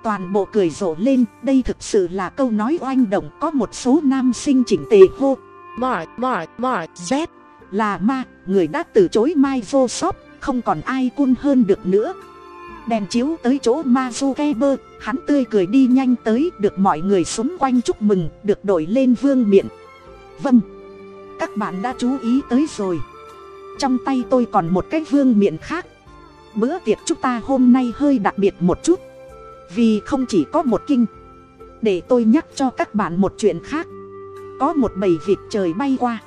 toàn bộ cười rộ lên đây thực sự là câu nói oanh động có một số nam sinh chỉnh tề hô. Mark, Mark, Mark, Z là ma người đã từ chối mai vô shop không còn ai cun hơn được nữa. Đèn chiếu tới chỗ Mazukeber, hắn tươi cười đi nhanh tới được mọi người xung quanh chúc mừng được đổi lên vương miện. Vâng các bạn đã chú ý tới rồi. Trong tay tôi còn một cái vương miện khác. Bữa tiệc chúng ta hôm nay hơi đặc biệt một chút vì không chỉ có một kinh. Để tôi nhắc cho các bạn một chuyện khác. Có một bầy vịt trời bay qua.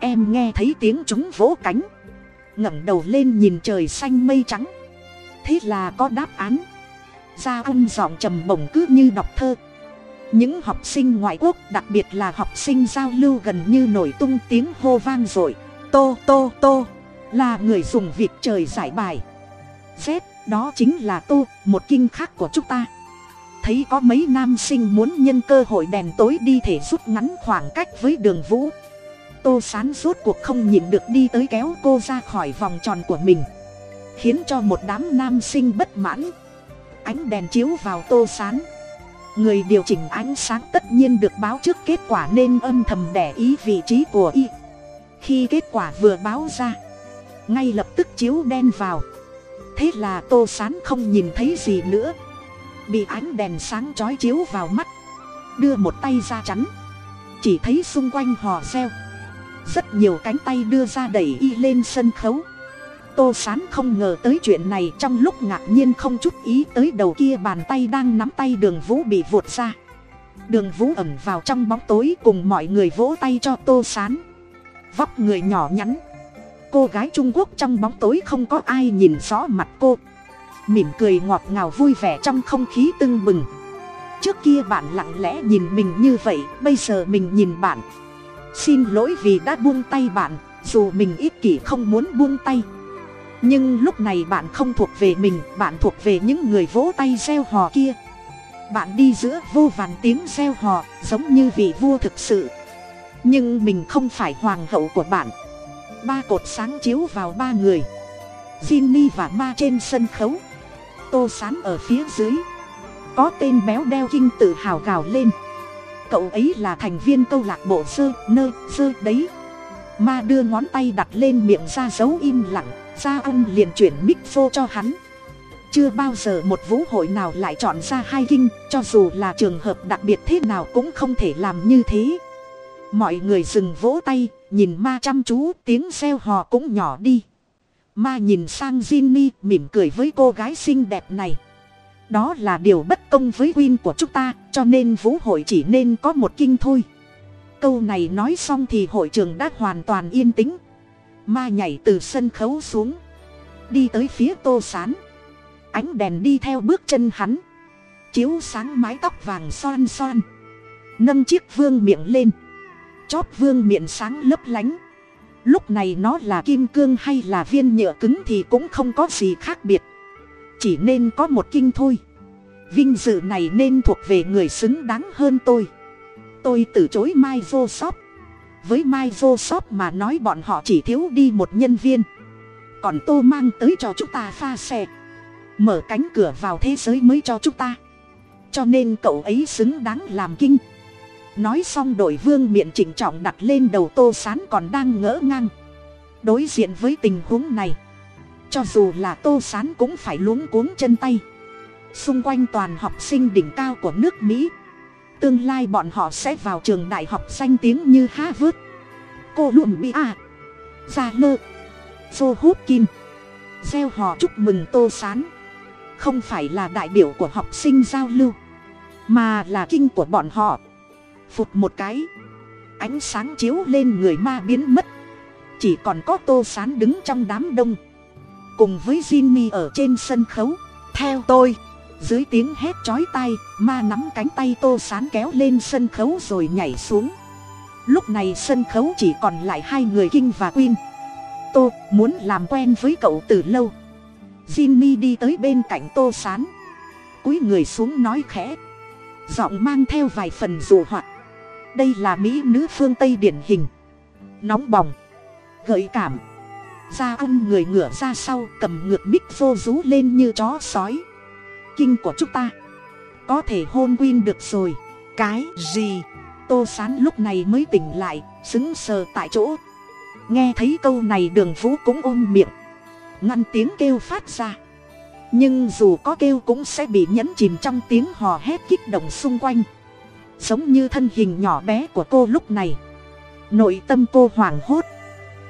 Em nghe thấy tiếng chúng vỗ cánh. ngẩng đầu lên nhìn trời xanh mây trắng. Thế là có đáp án. Ra ông giọng trầm bổng cứ như đọc thơ. Những học sinh ngoại quốc, đặc biệt là học sinh giao lưu gần như nổi tung tiếng hô vang rồi. Tô tô tô. Là người dùng vịt trời giải bài. Z đó chính là tô, một kinh khác của chúng ta. Thấy có mấy nam sinh muốn nhân cơ hội đèn tối đi thể rút ngắn khoảng cách với đường vũ. Tô sán rốt cuộc không nhìn được đi tới kéo cô ra khỏi vòng tròn của mình. Khiến cho một đám nam sinh bất mãn. Ánh đèn chiếu vào tô sán. Người điều chỉnh ánh sáng tất nhiên được báo trước kết quả nên âm thầm đẻ ý vị trí của y. Khi kết quả vừa báo ra, ngay lập tức chiếu đen vào thế là tô sán không nhìn thấy gì nữa. Bị ánh đèn sáng chói chiếu vào mắt. Đưa một tay ra chắn. Chỉ thấy xung quanh hò reo. Rất nhiều cánh tay đưa ra đẩy y lên sân khấu. Tô sán không ngờ tới chuyện này trong lúc ngạc nhiên không chút ý tới đầu kia bàn tay đang nắm tay đường vũ bị vụt ra. Đường vũ ẩm vào trong bóng tối cùng mọi người vỗ tay cho tô sán. Vóc người nhỏ nhắn cô gái trung quốc trong bóng tối không có ai nhìn rõ mặt cô. Mỉm cười ngọt ngào vui vẻ trong không khí tưng bừng. Trước kia bạn lặng lẽ nhìn mình như vậy, bây giờ mình nhìn bạn. Xin lỗi vì đã buông tay bạn, dù mình ích kỷ không muốn buông tay. Nhưng lúc này bạn không thuộc về mình, bạn thuộc về những người vỗ tay gieo hò kia. Bạn đi giữa vô vàn tiếng gieo hò, giống như vị vua thực sự. Nhưng mình không phải hoàng hậu của bạn ba cột sáng chiếu vào ba người. Jinny và ma trên sân khấu. Tô sán ở phía dưới. Có tên béo đeo kinh tự hào gào lên. Cậu ấy là thành viên câu lạc bộ sơ, nơ, sơ đấy. Ma đưa ngón tay đặt lên miệng ra dấu im lặng, ra ông liền chuyển mic vô cho hắn. Chưa bao giờ một vũ hội nào lại chọn ra hai kinh cho dù là trường hợp đặc biệt thế nào cũng không thể làm như thế. Mọi người dừng vỗ tay nhìn ma chăm chú, tiếng xeo hò cũng nhỏ đi. Ma nhìn sang Jinny mỉm cười với cô gái xinh đẹp này. Đó là điều bất công với Win của chúng ta, cho nên vũ hội chỉ nên có một kinh thôi. Câu này nói xong thì hội trường đã hoàn toàn yên tĩnh. Ma nhảy từ sân khấu xuống. Đi tới phía tô sán. Ánh đèn đi theo bước chân hắn. Chiếu sáng mái tóc vàng xoan xoan. Nâng chiếc vương miệng lên chóp vương miệng sáng lấp lánh. Lúc này nó là kim cương hay là viên nhựa cứng thì cũng không có gì khác biệt. Chỉ nên có một kinh thôi. Vinh dự này nên thuộc về người xứng đáng hơn tôi. Tôi từ chối mai vô shop với mai vô shop mà nói bọn họ chỉ thiếu đi một nhân viên. Còn tô mang tới cho chúng ta pha xe. Mở cánh cửa vào thế giới mới cho chúng ta. Cho nên cậu ấy xứng đáng làm kinh nói xong đội vương miệng chỉnh trọng đặt lên đầu tô sán còn đang ngỡ ngang. Đối diện với tình huống này, cho dù là tô sán cũng phải luống cuống chân tay. Xung quanh toàn học sinh đỉnh cao của nước mỹ, tương lai bọn họ sẽ vào trường đại học danh tiếng như harvard, columbia, gia lơ joe hopkins gieo họ chúc mừng tô sán không phải là đại biểu của học sinh giao lưu, mà là kinh của bọn họ phụt một cái. Ánh sáng chiếu lên người ma biến mất. Chỉ còn có tô sán đứng trong đám đông. Cùng với Jinny ở trên sân khấu. Theo tôi, dưới tiếng hét chói tai, ma nắm cánh tay tô sán kéo lên sân khấu rồi nhảy xuống. Lúc này sân khấu chỉ còn lại hai người kinh và quyên. Tô, muốn làm quen với cậu từ lâu. Jinny đi tới bên cạnh tô sán. Cúi người xuống nói khẽ. Giọng mang theo vài phần dù hoạt đây là mỹ nữ phương tây điển hình. Nóng bỏng. Gợi cảm. Da ăn người ngửa ra sau, cầm ngược mic vô rú lên như chó sói. Kinh của chúng ta. Có thể hôn quyên được rồi. Cái gì? Tô sán lúc này mới tỉnh lại, xứng sờ tại chỗ. Nghe thấy câu này đường vũ cũng ôm miệng. Ngăn tiếng kêu phát ra. Nhưng dù có kêu cũng sẽ bị nhẫn chìm trong tiếng hò hét kích động xung quanh giống như thân hình nhỏ bé của cô lúc này. Nội tâm cô hoảng hốt.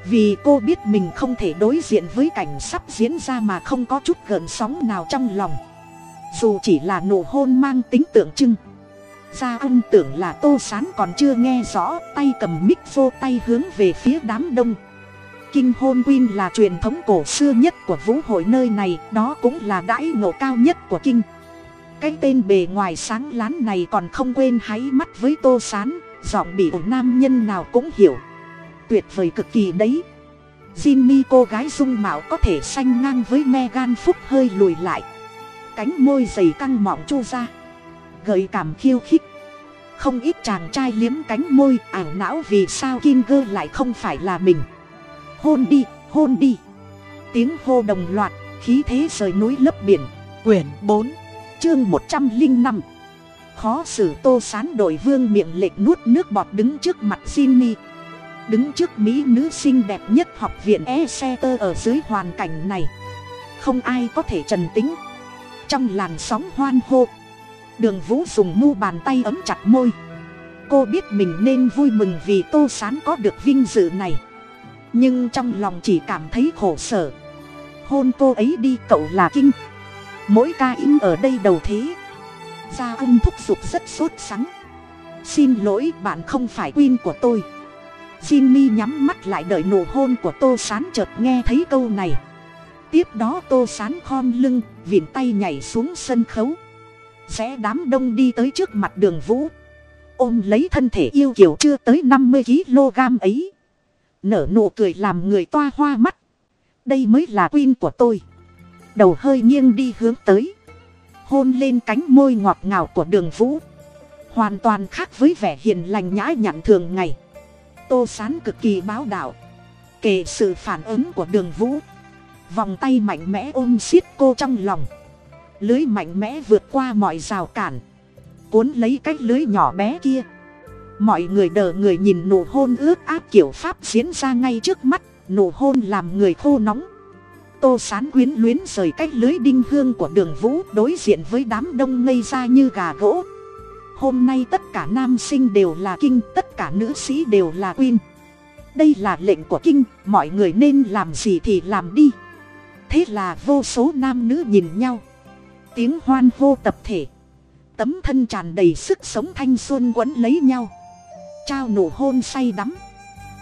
Vì cô biết mình không thể đối diện với cảnh sắp diễn ra mà không có chút gợn sóng nào trong lòng. Dù chỉ là nụ hôn mang tính tượng trưng. Gia ân tưởng là tô sán còn chưa nghe rõ, tay cầm mic vô tay hướng về phía đám đông. Kinh hôn quyên là truyền thống cổ xưa nhất của vũ hội nơi này, đó cũng là đãi ngộ cao nhất của kinh cái tên bề ngoài sáng lán này còn không quên háy mắt với tô sán giọng bị ổn nam nhân nào cũng hiểu. Tuyệt vời cực kỳ đấy. Jinny cô gái dung mạo có thể sanh ngang với Megan Phúc hơi lùi lại. Cánh môi dày căng mỏng chu ra. Gợi cảm khiêu khích. Không ít chàng trai liếm cánh môi ảo não vì sao Kinger lại không phải là mình. Hôn đi, hôn đi. Tiếng hô đồng loạt, khí thế rời núi lấp biển. Quyển bốn. Chương một trăm linh năm. Khó xử tô sán đội vương miệng lệch nuốt nước bọt đứng trước mặt Jinny đứng trước mỹ nữ xinh đẹp nhất học viện e xe tơ ở dưới hoàn cảnh này. Không ai có thể trần tính. Trong làn sóng hoan hô, đường vũ dùng mu bàn tay ấm chặt môi. Cô biết mình nên vui mừng vì tô sán có được vinh dự này. Nhưng trong lòng chỉ cảm thấy khổ sở. Hôn cô ấy đi, cậu là kinh mỗi ca in ở đây đầu thế. Gia ân thúc giục rất sốt sắng. Xin lỗi, bạn không phải win của tôi. Jinny nhắm mắt lại đợi nụ hôn của tô sán chợt nghe thấy câu này. Tiếp đó tô sán khom lưng, vịn tay nhảy xuống sân khấu. Rẽ đám đông đi tới trước mặt đường vũ. Ôm lấy thân thể yêu kiều chưa tới năm mươi kg ấy. Nở nụ cười làm người toa hoa mắt. Đây mới là quyên của tôi đầu hơi nghiêng đi hướng tới. Hôn lên cánh môi ngọt ngào của đường vũ. Hoàn toàn khác với vẻ hiền lành nhã nhặn thường ngày. Tô sán cực kỳ báo đạo. Kể sự phản ứng của đường vũ. Vòng tay mạnh mẽ ôm xiết cô trong lòng. Lưới mạnh mẽ vượt qua mọi rào cản. Cuốn lấy cái lưới nhỏ bé kia. Mọi người đờ người nhìn nụ hôn ướt át kiểu pháp diễn ra ngay trước mắt. Nụ hôn làm người khô nóng tô sán quyến luyến rời cách lưới đinh hương của đường vũ đối diện với đám đông ngây ra như gà gỗ. Hôm nay tất cả nam sinh đều là kinh, tất cả nữ sĩ đều là queen đây là lệnh của kinh, mọi người nên làm gì thì làm đi. Thế là vô số nam nữ nhìn nhau. Tiếng hoan hô tập thể. Tấm thân tràn đầy sức sống thanh xuân quấn lấy nhau. Trao nụ hôn say đắm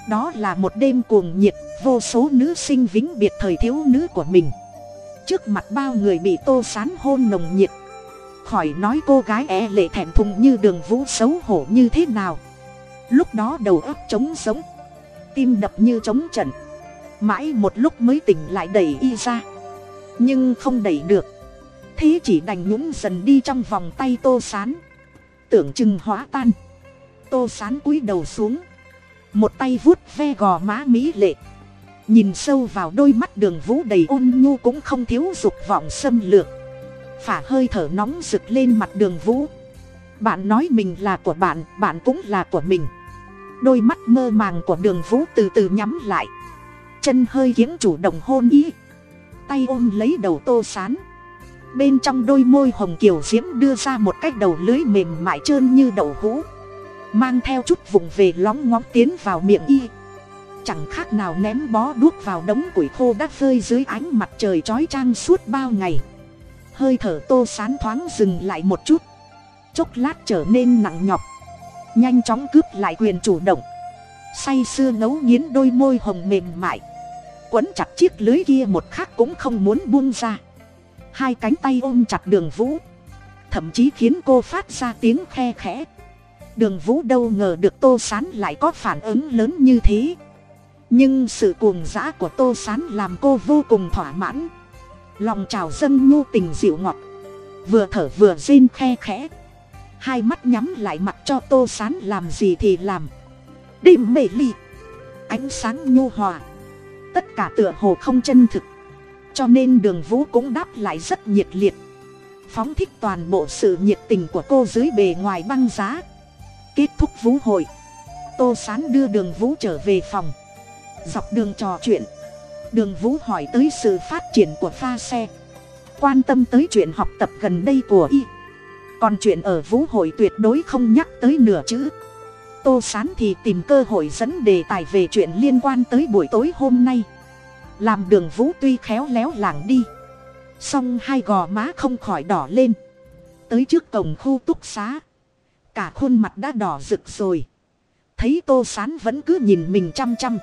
đó là một đêm cuồng nhiệt, vô số nữ sinh vĩnh biệt thời thiếu nữ của mình. Trước mặt bao người bị tô sán hôn nồng nhiệt. Khỏi nói cô gái e lệ thẹn thùng như đường vũ xấu hổ như thế nào. Lúc đó đầu óc trống sống tim đập như trống trận. Mãi một lúc mới tỉnh lại đẩy y ra. Nhưng không đẩy được. Thế chỉ đành nhũng dần đi trong vòng tay tô sán. Tưởng chừng hóa tan. Tô sán cúi đầu xuống một tay vuốt ve gò má mỹ lệ. Nhìn sâu vào đôi mắt đường vũ đầy ôn nhu cũng không thiếu dục vọng xâm lược. Phả hơi thở nóng rực lên mặt đường vũ. Bạn nói mình là của bạn bạn cũng là của mình. Đôi mắt mơ màng của đường vũ từ từ nhắm lại. Chân hơi kiếng chủ động hôn ý. Tay ôm lấy đầu tô sán. Bên trong đôi môi hồng kiều diễm đưa ra một cái đầu lưới mềm mại trơn như đậu hũ mang theo chút vùng về lóng ngóng tiến vào miệng y. Chẳng khác nào ném bó đuốc vào đống củi khô đã rơi dưới ánh mặt trời trói trang suốt bao ngày. Hơi thở tô sán thoáng dừng lại một chút. Chốc lát trở nên nặng nhọc. Nhanh chóng cướp lại quyền chủ động. Say sưa ngấu nghiến đôi môi hồng mềm mại. Quấn chặt chiếc lưới kia một khắc cũng không muốn buông ra. Hai cánh tay ôm chặt đường vũ. Thậm chí khiến cô phát ra tiếng khe khẽ đường vũ đâu ngờ được tô sán lại có phản ứng lớn như thế. Nhưng sự cuồng dã của tô sán làm cô vô cùng thỏa mãn. Lòng trào dâng nhu tình dịu ngọt. Vừa thở vừa rên khe khẽ. Hai mắt nhắm lại mặt cho tô sán làm gì thì làm. Đêm mê ly. Ánh sáng nhu hòa. Tất cả tựa hồ không chân thực. Cho nên đường vũ cũng đáp lại rất nhiệt liệt. Phóng thích toàn bộ sự nhiệt tình của cô dưới bề ngoài băng giá kết thúc vũ hội. Tô sán đưa đường vũ trở về phòng. Dọc đường trò chuyện, đường vũ hỏi tới sự phát triển của pha xe, quan tâm tới chuyện học tập gần đây của y. Còn chuyện ở vũ hội tuyệt đối không nhắc tới nửa chữ. Tô sán thì tìm cơ hội dẫn đề tài về chuyện liên quan tới buổi tối hôm nay. Làm đường vũ tuy khéo léo lảng đi, song hai gò má không khỏi đỏ lên. Tới trước cổng khu túc xá cả khuôn mặt đã đỏ rực rồi. Thấy tô sán vẫn cứ nhìn mình chăm chăm.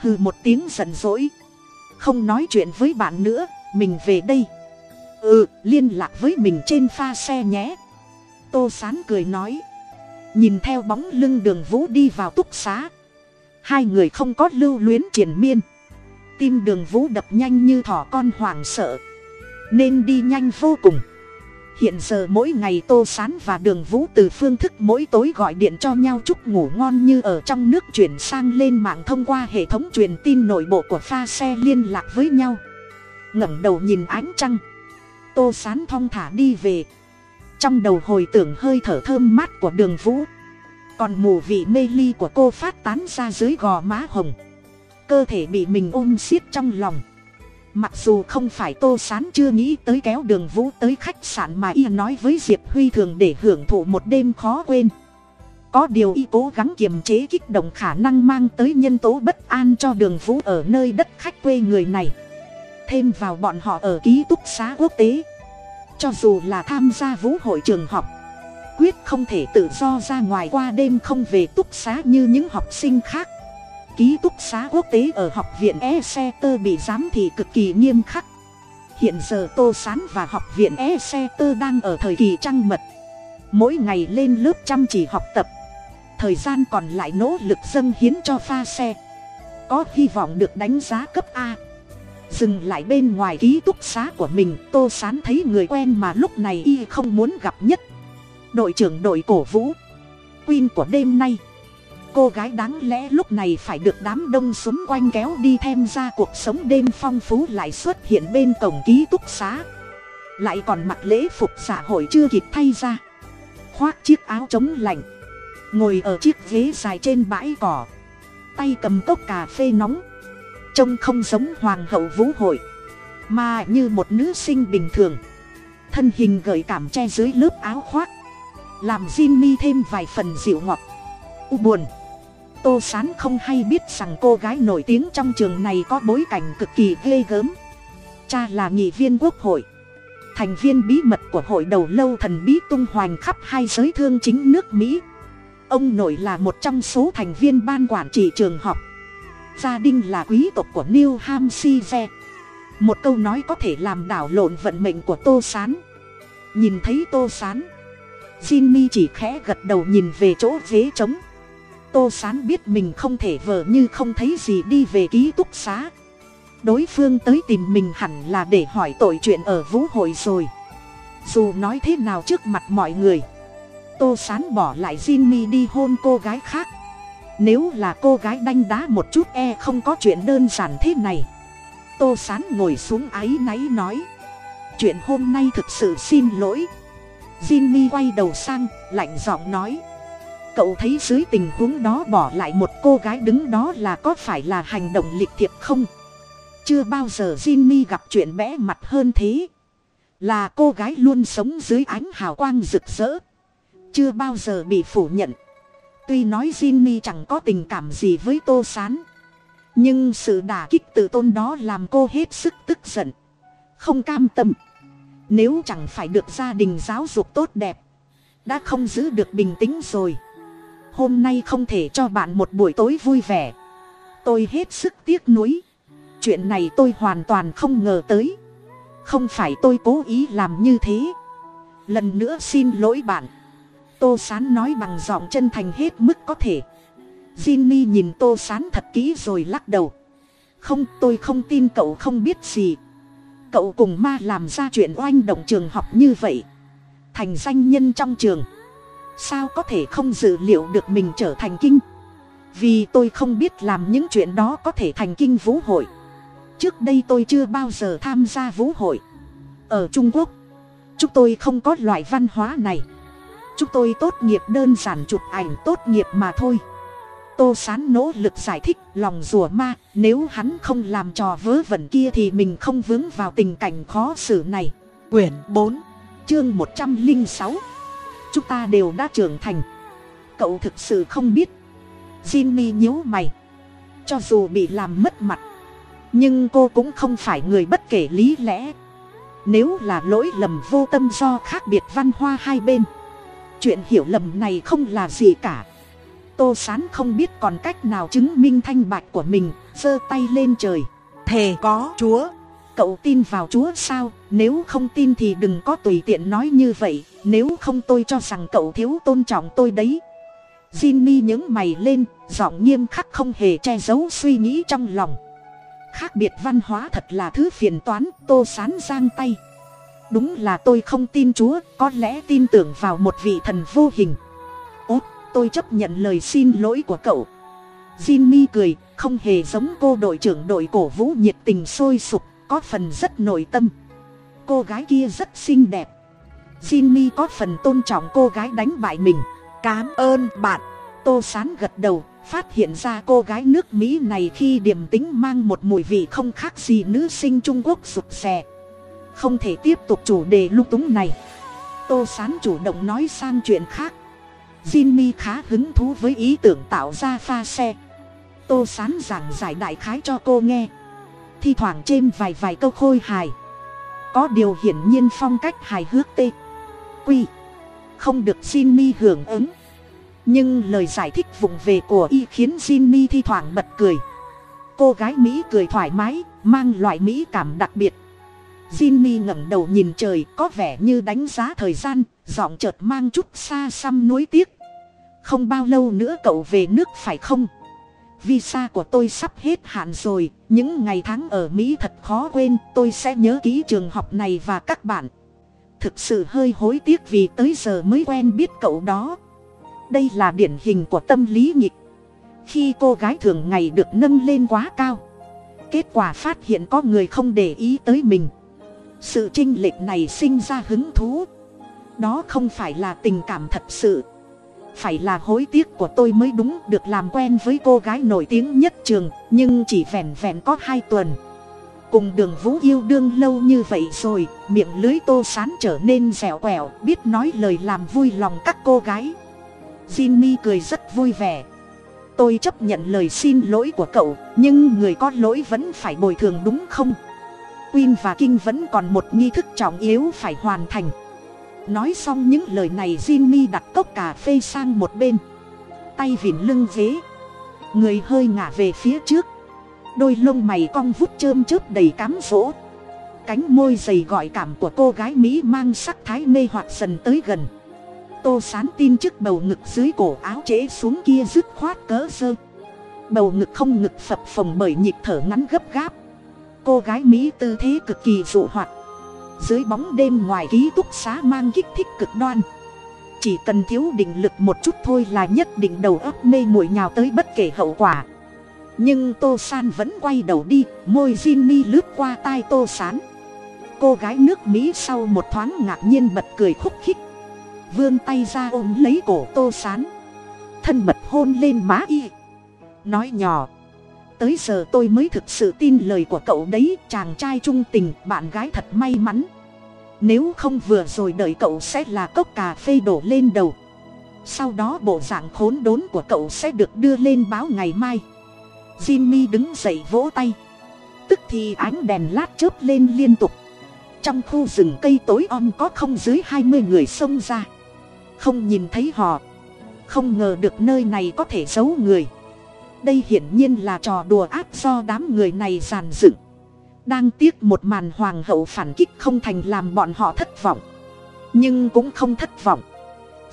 Hừ một tiếng giận dỗi. Không nói chuyện với bạn nữa, mình về đây. Ừ liên lạc với mình trên pha xe nhé. Tô sán cười nói. Nhìn theo bóng lưng đường vũ đi vào túc xá. Hai người không có lưu luyến triền miên. Tim đường vũ đập nhanh như thỏ con hoảng sợ. Nên đi nhanh vô cùng hiện giờ mỗi ngày tô sán và đường vũ từ phương thức mỗi tối gọi điện cho nhau chúc ngủ ngon như ở trong nước chuyển sang lên mạng thông qua hệ thống truyền tin nội bộ của pha xe liên lạc với nhau. Ngẩng đầu nhìn ánh trăng. Tô sán thong thả đi về. Trong đầu hồi tưởng hơi thở thơm mát của đường vũ. Còn mù vị mê ly của cô phát tán ra dưới gò má hồng. Cơ thể bị mình ôm xiết trong lòng mặc dù không phải tô sán chưa nghĩ tới kéo đường vũ tới khách sạn mà y nói với diệp huy thường để hưởng thụ một đêm khó quên. Có điều y cố gắng kiềm chế kích động khả năng mang tới nhân tố bất an cho đường vũ ở nơi đất khách quê người này. Thêm vào bọn họ ở ký túc xá quốc tế. Cho dù là tham gia vũ hội trường học, quyết không thể tự do ra ngoài qua đêm không về túc xá như những học sinh khác ký túc xá quốc tế ở học viện e xe tơ bị giám thị cực kỳ nghiêm khắc. Hiện giờ tô s á n và học viện e xe tơ đang ở thời kỳ trăng mật. Mỗi ngày lên lớp chăm chỉ học tập. Thời gian còn lại nỗ lực dâng hiến cho pha xe. Có hy vọng được đánh giá cấp a. Dừng lại bên ngoài ký túc xá của mình, tô s á n thấy người quen mà lúc này y không muốn gặp nhất. Đội trưởng đội cổ vũ. Quyên của đêm nay cô gái đáng lẽ lúc này phải được đám đông xung quanh kéo đi thêm ra cuộc sống đêm phong phú lại xuất hiện bên cổng ký túc xá. Lại còn mặc lễ phục xã hội chưa kịp thay ra. Khoác chiếc áo chống lạnh. Ngồi ở chiếc ghế dài trên bãi cỏ. Tay cầm cốc cà phê nóng. Trông không giống hoàng hậu vũ hội, mà như một nữ sinh bình thường. Thân hình gợi cảm che dưới lớp áo khoác. Làm Jimmy thêm vài phần dịu ngọt. U buồn tô s á n không hay biết rằng cô gái nổi tiếng trong trường này có bối cảnh cực kỳ ghê gớm. Cha là nghị viên quốc hội, thành viên bí mật của hội đầu lâu thần bí tung hoành khắp hai giới thương chính nước mỹ. Ông nội là một trong số thành viên ban quản trị trường học. Gia đình là quý tộc của new hampshire. Một câu nói có thể làm đảo lộn vận mệnh của tô s á n nhìn thấy tô s á n Jimmy chỉ khẽ gật đầu nhìn về chỗ ghế trống tô sán biết mình không thể vờ như không thấy gì đi về ký túc xá. Đối phương tới tìm mình hẳn là để hỏi tội chuyện ở vũ hội rồi. Dù nói thế nào trước mặt mọi người, tô sán bỏ lại Jinny đi hôn cô gái khác. Nếu là cô gái đanh đá một chút e không có chuyện đơn giản thế này. Tô sán ngồi xuống áy náy nói, chuyện hôm nay thực sự xin lỗi. Jinny quay đầu sang, lạnh giọng nói cậu thấy dưới tình huống đó bỏ lại một cô gái đứng đó là có phải là hành động lịch thiệp không? Chưa bao giờ Jinny gặp chuyện bẽ mặt hơn thế. Là cô gái luôn sống dưới ánh hào quang rực rỡ. Chưa bao giờ bị phủ nhận. Tuy nói Jinny chẳng có tình cảm gì với tô s á n nhưng sự đả kích tự tôn đó làm cô hết sức tức giận. Không cam tâm. Nếu chẳng phải được gia đình giáo dục tốt đẹp, đã không giữ được bình tĩnh rồi hôm nay không thể cho bạn một buổi tối vui vẻ. Tôi hết sức tiếc nuối. Chuyện này tôi hoàn toàn không ngờ tới. Không phải tôi cố ý làm như thế. Lần nữa xin lỗi bạn. Tô sán nói bằng giọng chân thành hết mức có thể. Jinny nhìn tô sán thật kỹ rồi lắc đầu. Không, tôi không tin cậu không biết gì. Cậu cùng ma làm ra chuyện oanh động trường học như vậy. Thành danh nhân trong trường sao có thể không dự liệu được mình trở thành kinh? Vì tôi không biết làm những chuyện đó có thể thành kinh vũ hội. Trước đây tôi chưa bao giờ tham gia vũ hội. Ở trung quốc, chúng tôi không có loại văn hóa này. Chúng tôi tốt nghiệp đơn giản chụp ảnh tốt nghiệp mà thôi. Tô sán nỗ lực giải thích lòng rùa ma, nếu hắn không làm trò vớ vẩn kia thì mình không vướng vào tình cảnh khó xử này. Quyển bốn, chương một trăm linh sáu chúng ta đều đã trưởng thành. Cậu thực sự không biết. Jinmi nhíu mày. Cho dù bị làm mất mặt, nhưng cô cũng không phải người bất kể lý lẽ. Nếu là lỗi lầm vô tâm do khác biệt văn hoa hai bên, chuyện hiểu lầm này không là gì cả. Tô sán không biết còn cách nào chứng minh thanh bạch của mình, giơ tay lên trời. Thề có, chúa cậu tin vào chúa sao? Nếu không tin thì đừng có tùy tiện nói như vậy. Nếu không tôi cho rằng cậu thiếu tôn trọng tôi đấy. Jinmi những mày lên, giọng nghiêm khắc không hề che giấu suy nghĩ trong lòng. Khác biệt văn hóa thật là thứ phiền toán, tô sán giang tay. Đúng là tôi không tin chúa, có lẽ tin tưởng vào một vị thần vô hình. Ốt, tôi chấp nhận lời xin lỗi của cậu. Jinmi cười, không hề giống cô đội trưởng đội cổ vũ nhiệt tình sôi sục có phần rất nội tâm. Cô gái kia rất xinh đẹp. Jinmi có phần tôn trọng cô gái đánh bại mình. Cám ơn bạn. Tô sán gật đầu, phát hiện ra cô gái nước mỹ này khi điềm tính mang một mùi vị không khác gì nữ sinh trung quốc rụt rè. Không thể tiếp tục chủ đề lung túng này. Tô sán chủ động nói sang chuyện khác. Jinmi khá hứng thú với ý tưởng tạo ra pha xe. Tô sán giảng giải đại khái cho cô nghe thi thoảng chêm vài vài câu khôi hài. Có điều hiển nhiên phong cách hài hước tê. Quy. Không được Jinmi hưởng ứng. Nhưng lời giải thích vụng về của y khiến Jinmi thi thoảng bật cười. Cô gái mỹ cười thoải mái, mang loại mỹ cảm đặc biệt. Jinmi ngẩng đầu nhìn trời, có vẻ như đánh giá thời gian, giọng chợt mang chút xa xăm nuối tiếc. Không bao lâu nữa cậu về nước phải không? Visa của tôi sắp hết hạn rồi, những ngày tháng ở mỹ thật khó quên, tôi sẽ nhớ ký trường học này và các bạn. Thực sự hơi hối tiếc vì tới giờ mới quen biết cậu đó. Đây là điển hình của tâm lý nhịp khi cô gái thường ngày được nâng lên quá cao, kết quả phát hiện có người không để ý tới mình. Sự chinh lệch này sinh ra hứng thú. Đó không phải là tình cảm thật sự phải là hối tiếc của tôi mới đúng được làm quen với cô gái nổi tiếng nhất trường, nhưng chỉ vẹn vẹn có hai tuần. Cùng đường vũ yêu đương lâu như vậy rồi, miệng lưới tô sán trở nên dẻo quẹo, biết nói lời làm vui lòng các cô gái. Jinmi cười rất vui vẻ. Tôi chấp nhận lời xin lỗi của cậu, nhưng người có lỗi vẫn phải bồi thường đúng không? Quyên và Kinh vẫn còn một nghi thức trọng yếu phải hoàn thành nói xong những lời này Jimmy đặt cốc cà phê sang một bên. Tay vỉn lưng ghế. Người hơi ngả về phía trước. Đôi lông mày cong vút chơm chớp đầy cám rỗ cánh môi dày gọi cảm của cô gái mỹ mang sắc thái mê hoặc dần tới gần. Tô sán tin trước bầu ngực dưới cổ áo trễ xuống kia dứt khoát cỡ sơ. Bầu ngực không ngực phập phồng bởi nhịp thở ngắn gấp gáp. Cô gái mỹ tư thế cực kỳ dụ hoạt dưới bóng đêm ngoài ký túc xá mang kích thích cực đoan. Chỉ cần thiếu định lực một chút thôi là nhất định đầu óc mê muội nhào tới bất kể hậu quả. Nhưng tô san vẫn quay đầu đi, môi Jinny lướt qua tai tô sán. Cô gái nước mỹ sau một thoáng ngạc nhiên bật cười khúc khích. Vươn tay ra ôm lấy cổ tô sán. Thân mật hôn lên má y. Nói nhỏ tới giờ tôi mới thực sự tin lời của cậu đấy, chàng trai trung tình, bạn gái thật may mắn. Nếu không vừa rồi đợi cậu sẽ là cốc cà phê đổ lên đầu. Sau đó bộ dạng khốn đốn của cậu sẽ được đưa lên báo ngày mai. Jimmy đứng dậy vỗ tay. Tức thì ánh đèn lát chớp lên liên tục. Trong khu rừng cây tối om có không dưới hai mươi người xông ra. Không nhìn thấy họ. Không ngờ được nơi này có thể giấu người đây hiển nhiên là trò đùa ác do đám người này giàn dựng. Đang tiếc một màn hoàng hậu phản kích không thành làm bọn họ thất vọng. Nhưng cũng không thất vọng.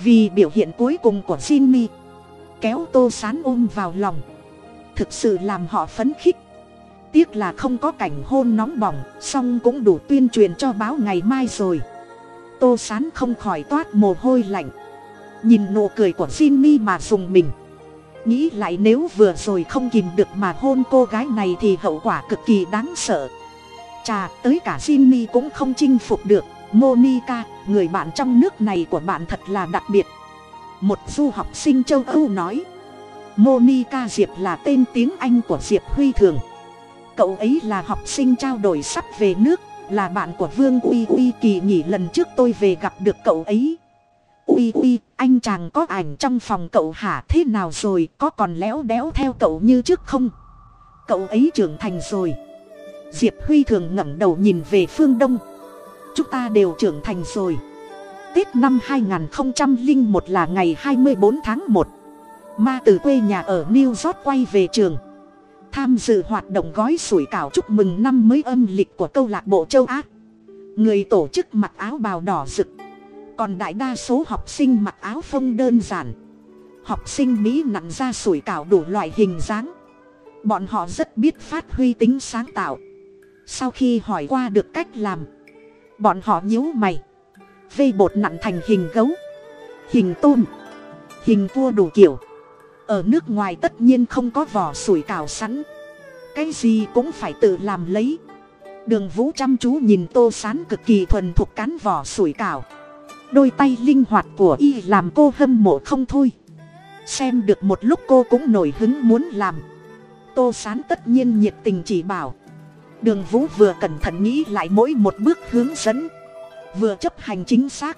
Vì biểu hiện cuối cùng của Jinmi kéo tô sán ôm vào lòng. Thực sự làm họ phấn khích. Tiếc là không có cảnh hôn nóng bỏng, song cũng đủ tuyên truyền cho báo ngày mai rồi. Tô sán không khỏi toát mồ hôi lạnh. Nhìn nụ cười của Jinmi mà dùng mình nghĩ lại nếu vừa rồi không kìm được mà hôn cô gái này thì hậu quả cực kỳ đáng sợ. Chà, tới cả Jimmy cũng không chinh phục được. Monica, người bạn trong nước này của bạn thật là đặc biệt. Một du học sinh châu âu nói, monica diệp là tên tiếng anh của diệp huy thường. Cậu ấy là học sinh trao đổi sắp về nước, là bạn của vương uy uy kỳ nghỉ lần trước tôi về gặp được cậu ấy uy uy, anh chàng có ảnh trong phòng cậu hả? Thế nào rồi? Có còn léo đéo theo cậu như trước không? Cậu ấy trưởng thành rồi. Diệp huy thường ngẩng đầu nhìn về phương đông. Chúng ta đều trưởng thành rồi. Tết năm 2001 là ngày 24 tháng 1 ma từ quê nhà ở new york quay về trường. Tham dự hoạt động gói sủi cảo chúc mừng năm mới âm lịch của câu lạc bộ châu á. Người tổ chức mặc áo bào đỏ rực còn đại đa số học sinh mặc áo phông đơn giản. Học sinh mỹ nặn ra sủi cảo đủ loại hình dáng. Bọn họ rất biết phát huy tính sáng tạo. Sau khi hỏi qua được cách làm, bọn họ nhíu mày. Vây bột nặn thành hình gấu. Hình tôm. Hình cua đủ kiểu. Ở nước ngoài tất nhiên không có vỏ sủi cảo sẵn. Cái gì cũng phải tự làm lấy. Đường vũ chăm chú nhìn tô sán cực kỳ thuần thục cán vỏ sủi cảo đôi tay linh hoạt của y làm cô hâm mộ không thôi. Xem được một lúc cô cũng nổi hứng muốn làm. Tô sán tất nhiên nhiệt tình chỉ bảo. Đường vũ vừa cẩn thận nghĩ lại mỗi một bước hướng dẫn. Vừa chấp hành chính xác.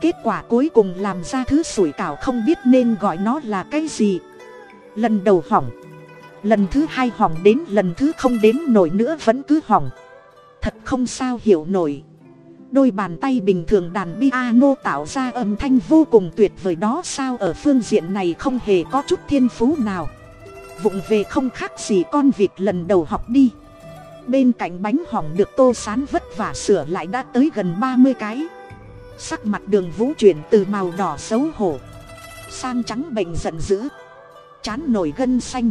Kết quả cuối cùng làm ra thứ sủi cảo không biết nên gọi nó là cái gì. Lần đầu hỏng. Lần thứ hai hỏng đến lần thứ không đến nổi nữa vẫn cứ hỏng. Thật không sao hiểu nổi đôi bàn tay bình thường đàn piano tạo ra âm thanh vô cùng tuyệt vời đó sao ở phương diện này không hề có chút thiên phú nào. Vụng về không khác gì con vịt lần đầu học đi. Bên cạnh bánh hỏng được tô sán vất vả sửa lại đã tới gần ba mươi cái. Sắc mặt đường vũ chuyển từ màu đỏ xấu hổ. Sang trắng bệnh giận dữ. Chán nổi gân xanh.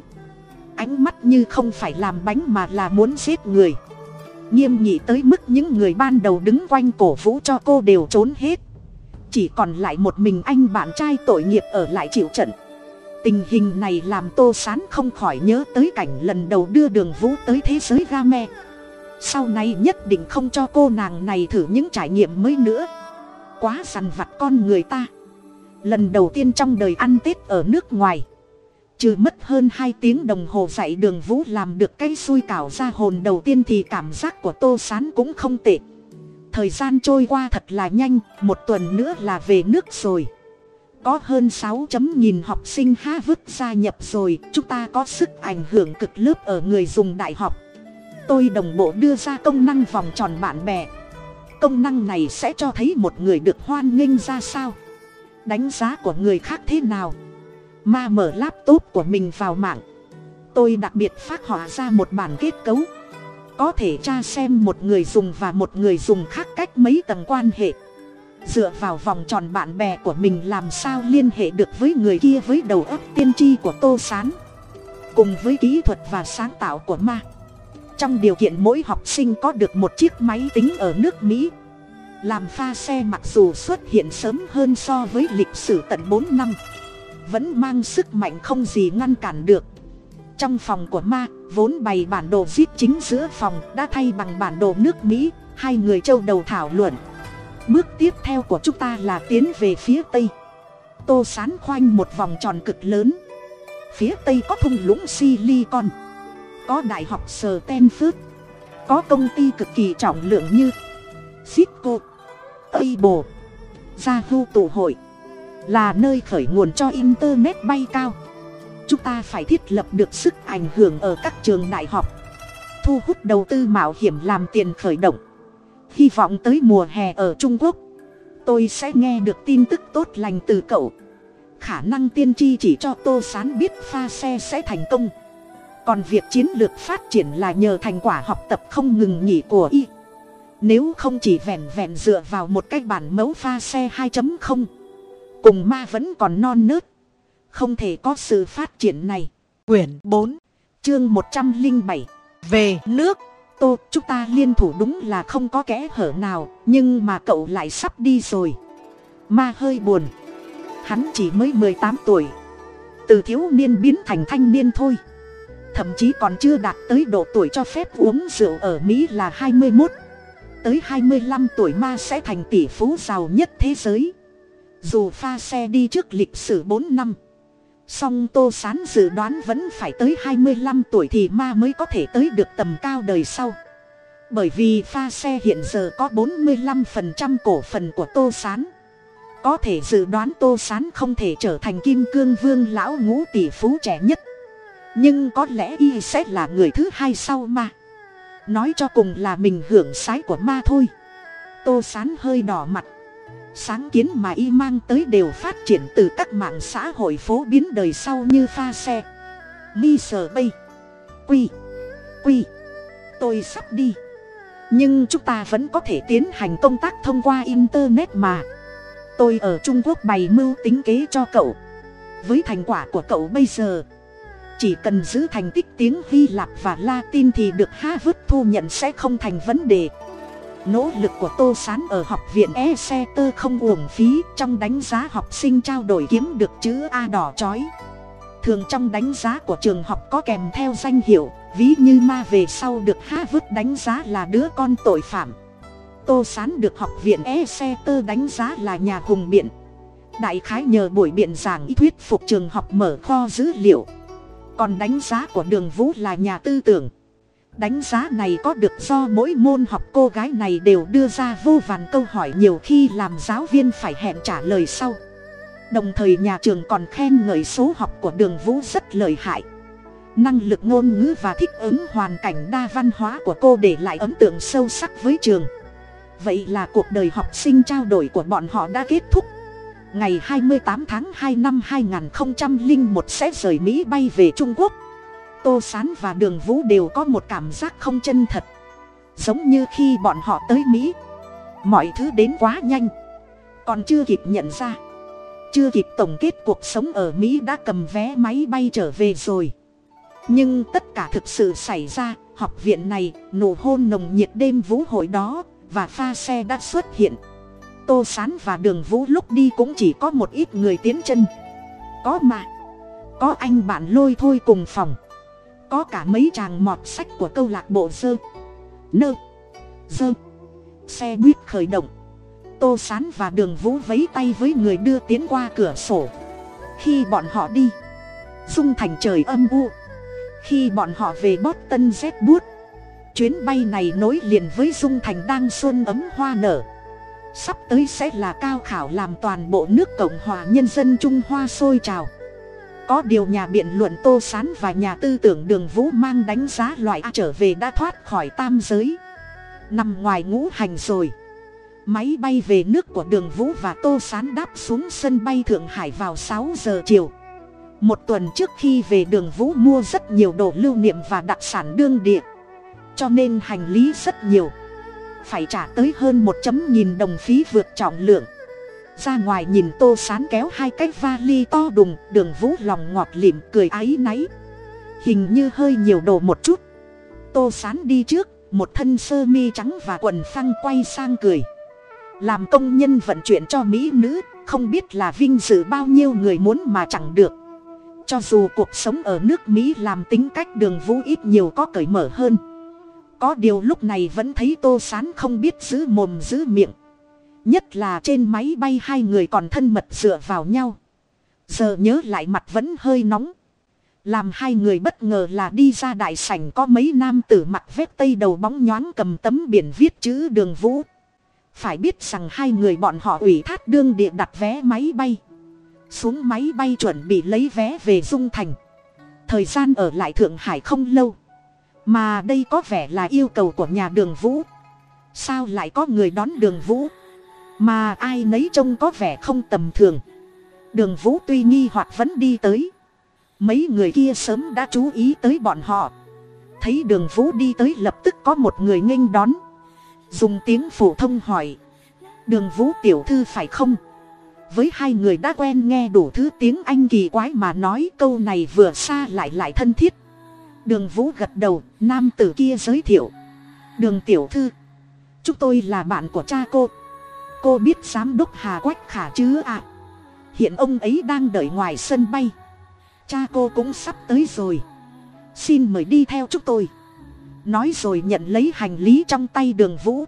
Ánh mắt như không phải làm bánh mà là muốn giết người nghiêm nghị tới mức những người ban đầu đứng quanh cổ vũ cho cô đều trốn hết. Chỉ còn lại một mình anh bạn trai tội nghiệp ở lại chịu trận. Tình hình này làm tô sán không khỏi nhớ tới cảnh lần đầu đưa đường vũ tới thế giới ga me sau này nhất định không cho cô nàng này thử những trải nghiệm mới nữa. Quá sằn vặt con người ta. Lần đầu tiên trong đời ăn tết ở nước ngoài trừ mất hơn hai tiếng đồng hồ dạy đường vũ làm được cái xui cảo ra hồn đầu tiên thì cảm giác của tô s á n cũng không tệ. Thời gian trôi qua thật là nhanh, một tuần nữa là về nước rồi. Có hơn sáu chấm nghìn học sinh há vứt gia nhập rồi, chúng ta có sức ảnh hưởng cực lớp ở người dùng đại học. Tôi đồng bộ đưa ra công năng vòng tròn bạn bè. Công năng này sẽ cho thấy một người được hoan nghênh ra sao. Đánh giá của người khác thế nào ma mở laptop của mình vào mạng. Tôi đặc biệt phát họa ra một bản kết cấu. Có thể tra xem một người dùng và một người dùng khác cách mấy tầng quan hệ. Dựa vào vòng tròn bạn bè của mình làm sao liên hệ được với người kia với đầu óc tiên tri của tô s á n cùng với kỹ thuật và sáng tạo của ma. Trong điều kiện mỗi học sinh có được một chiếc máy tính ở nước mỹ. Làm pha xe mặc dù xuất hiện sớm hơn so với lịch sử tận bốn năm vẫn mang sức mạnh không gì ngăn cản được. Trong phòng của ma, vốn bày bản đồ viết chính giữa phòng, đã thay bằng bản đồ nước mỹ, hai người châu đầu thảo luận. Bước tiếp theo của chúng ta là tiến về phía tây. Tô sán khoanh một vòng tròn cực lớn. Phía tây có thung lũng silicon, có đại học sờ ten phước có công ty cực kỳ trọng lượng như cisco able yahoo tụ hội là nơi khởi nguồn cho internet bay cao. Chúng ta phải thiết lập được sức ảnh hưởng ở các trường đại học, thu hút đầu tư mạo hiểm làm tiền khởi động. Hy vọng tới mùa hè ở trung quốc, tôi sẽ nghe được tin tức tốt lành từ cậu. Khả năng tiên tri chỉ cho tô sán biết pha xe sẽ thành công. Còn việc chiến lược phát triển là nhờ thành quả học tập không ngừng nghỉ của y. Nếu không chỉ vẹn vẹn dựa vào một cái bản mẫu pha xe 2.0 cùng ma vẫn còn non nớt. Không thể có sự phát triển này. Quyển bốn chương một trăm linh bảy. Về nước. Tô chúng ta liên thủ đúng là không có kẽ hở nào nhưng mà cậu lại sắp đi rồi. Ma hơi buồn. Hắn chỉ mới mười tám tuổi. Từ thiếu niên biến thành thanh niên thôi. Thậm chí còn chưa đạt tới độ tuổi cho phép uống rượu ở mỹ là hai mươi một tới hai mươi năm tuổi ma sẽ thành tỷ phú giàu nhất thế giới dù pha xe đi trước lịch sử bốn năm, song tô sán dự đoán vẫn phải tới hai mươi lăm tuổi thì ma mới có thể tới được tầm cao đời sau. Bởi vì pha xe hiện giờ có bốn mươi lăm phần trăm cổ phần của tô sán. Có thể dự đoán tô sán không thể trở thành kim cương vương lão ngũ tỷ phú trẻ nhất. Nhưng có lẽ y sẽ là người thứ hai sau ma. Nói cho cùng là mình hưởng sái của ma thôi. Tô sán hơi đỏ mặt sáng kiến mà y mang tới đều phát triển từ các mạng xã hội phố biến đời sau như pha xe. Mi sờ bay. Quy. Quy. Tôi sắp đi. Nhưng chúng ta vẫn có thể tiến hành công tác thông qua internet mà. Tôi ở trung quốc bày mưu tính kế cho cậu. Với thành quả của cậu bây giờ, chỉ cần giữ thành tích tiếng hy lạp và latin thì được harvard thu nhận sẽ không thành vấn đề nỗ lực của tô s á n ở học viện e xe tơ không uổng phí, trong đánh giá học sinh trao đổi kiếm được chữ a đỏ chói. Thường trong đánh giá của trường học có kèm theo danh hiệu, ví như ma về sau được harvard đánh giá là đứa con tội phạm. Tô s á n được học viện e xe tơ đánh giá là nhà hùng biện. Đại khái nhờ buổi biện giảng ý thuyết phục trường học mở kho dữ liệu. Còn đánh giá của đường vũ là nhà tư tưởng đánh giá này có được do mỗi môn học cô gái này đều đưa ra vô vàn câu hỏi nhiều khi làm giáo viên phải hẹn trả lời sau. Đồng thời nhà trường còn khen ngợi số học của đường vũ rất lợi hại. Năng lực ngôn ngữ và thích ứng hoàn cảnh đa văn hóa của cô để lại ấn tượng sâu sắc với trường. Vậy là cuộc đời học sinh trao đổi của bọn họ đã kết thúc. Ngày 28 tháng 2 năm 2001 sẽ rời mỹ bay về trung quốc tô s á n và đường vũ đều có một cảm giác không chân thật. Giống như khi bọn họ tới mỹ. Mọi thứ đến quá nhanh. Còn chưa kịp nhận ra. Chưa kịp tổng kết cuộc sống ở mỹ đã cầm vé máy bay trở về rồi. Nhưng tất cả thực sự xảy ra, học viện này nổ hôn nồng nhiệt đêm vũ hội đó, và pha xe đã xuất hiện. Tô s á n và đường vũ lúc đi cũng chỉ có một ít người tiến chân. Có mà. Có anh bạn lôi thôi cùng phòng có cả mấy chàng mọt sách của câu lạc bộ dơ. Nơ. Dơ. Xe buýt khởi động. Tô sán và đường vũ vấy tay với người đưa tiến qua cửa sổ. Khi bọn họ đi, dung thành trời âm u. Khi bọn họ về bót tân rét buốt, chuyến bay này nối liền với dung thành đang xuân ấm hoa nở. Sắp tới sẽ là cao khảo làm toàn bộ nước cộng hòa nhân dân trung hoa sôi trào có điều nhà biện luận tô s á n và nhà tư tưởng đường vũ mang đánh giá loại a trở về đã thoát khỏi tam giới. Nằm ngoài ngũ hành rồi. Máy bay về nước của đường vũ và tô s á n đáp xuống sân bay thượng hải vào sáu giờ chiều. Một tuần trước khi về đường vũ mua rất nhiều đồ lưu niệm và đặc sản đương địa. Cho nên hành lý rất nhiều. Phải trả tới hơn một chấm nghìn đồng phí vượt trọng lượng ra ngoài nhìn tô sán kéo hai cái vali to đùng, đường vũ lòng ngọt lịm, cười áy náy. Hình như hơi nhiều đồ một chút. Tô sán đi trước, một thân sơ mi trắng và quần phăng quay sang cười. Làm công nhân vận chuyển cho mỹ nữ, không biết là vinh dự bao nhiêu người muốn mà chẳng được. Cho dù cuộc sống ở nước mỹ làm tính cách đường vũ ít nhiều có cởi mở hơn. Có điều lúc này vẫn thấy tô sán không biết giữ mồm giữ miệng nhất là trên máy bay hai người còn thân mật dựa vào nhau. Giờ nhớ lại mặt vẫn hơi nóng. Làm hai người bất ngờ là đi ra đại sảnh có mấy nam tử mặt vét tây đầu bóng nhoáng cầm tấm biển viết chữ đường vũ. Phải biết rằng hai người bọn họ ủy thác đương địa đặt vé máy bay. Xuống máy bay chuẩn bị lấy vé về dung thành. Thời gian ở lại thượng hải không lâu. Mà đây có vẻ là yêu cầu của nhà đường vũ. Sao lại có người đón đường vũ? Mà ai nấy trông có vẻ không tầm thường. Đường vũ tuy nghi hoặc vẫn đi tới. Mấy người kia sớm đã chú ý tới bọn họ. Thấy đường vũ đi tới lập tức có một người nghênh đón. Dùng tiếng phổ thông hỏi. Đường vũ tiểu thư phải không? Với hai người đã quen nghe đủ thứ tiếng anh kỳ quái mà nói câu này vừa xa lại lại thân thiết. Đường vũ gật đầu, nam tử kia giới thiệu. Đường tiểu thư, chúng tôi là bạn của cha cô cô biết giám đốc hà quách khả chứ ạ? À? hiện ông ấy đang đợi ngoài sân bay. Cha cô cũng sắp tới rồi. Xin mời đi theo chúng tôi. Nói rồi nhận lấy hành lý trong tay đường vũ.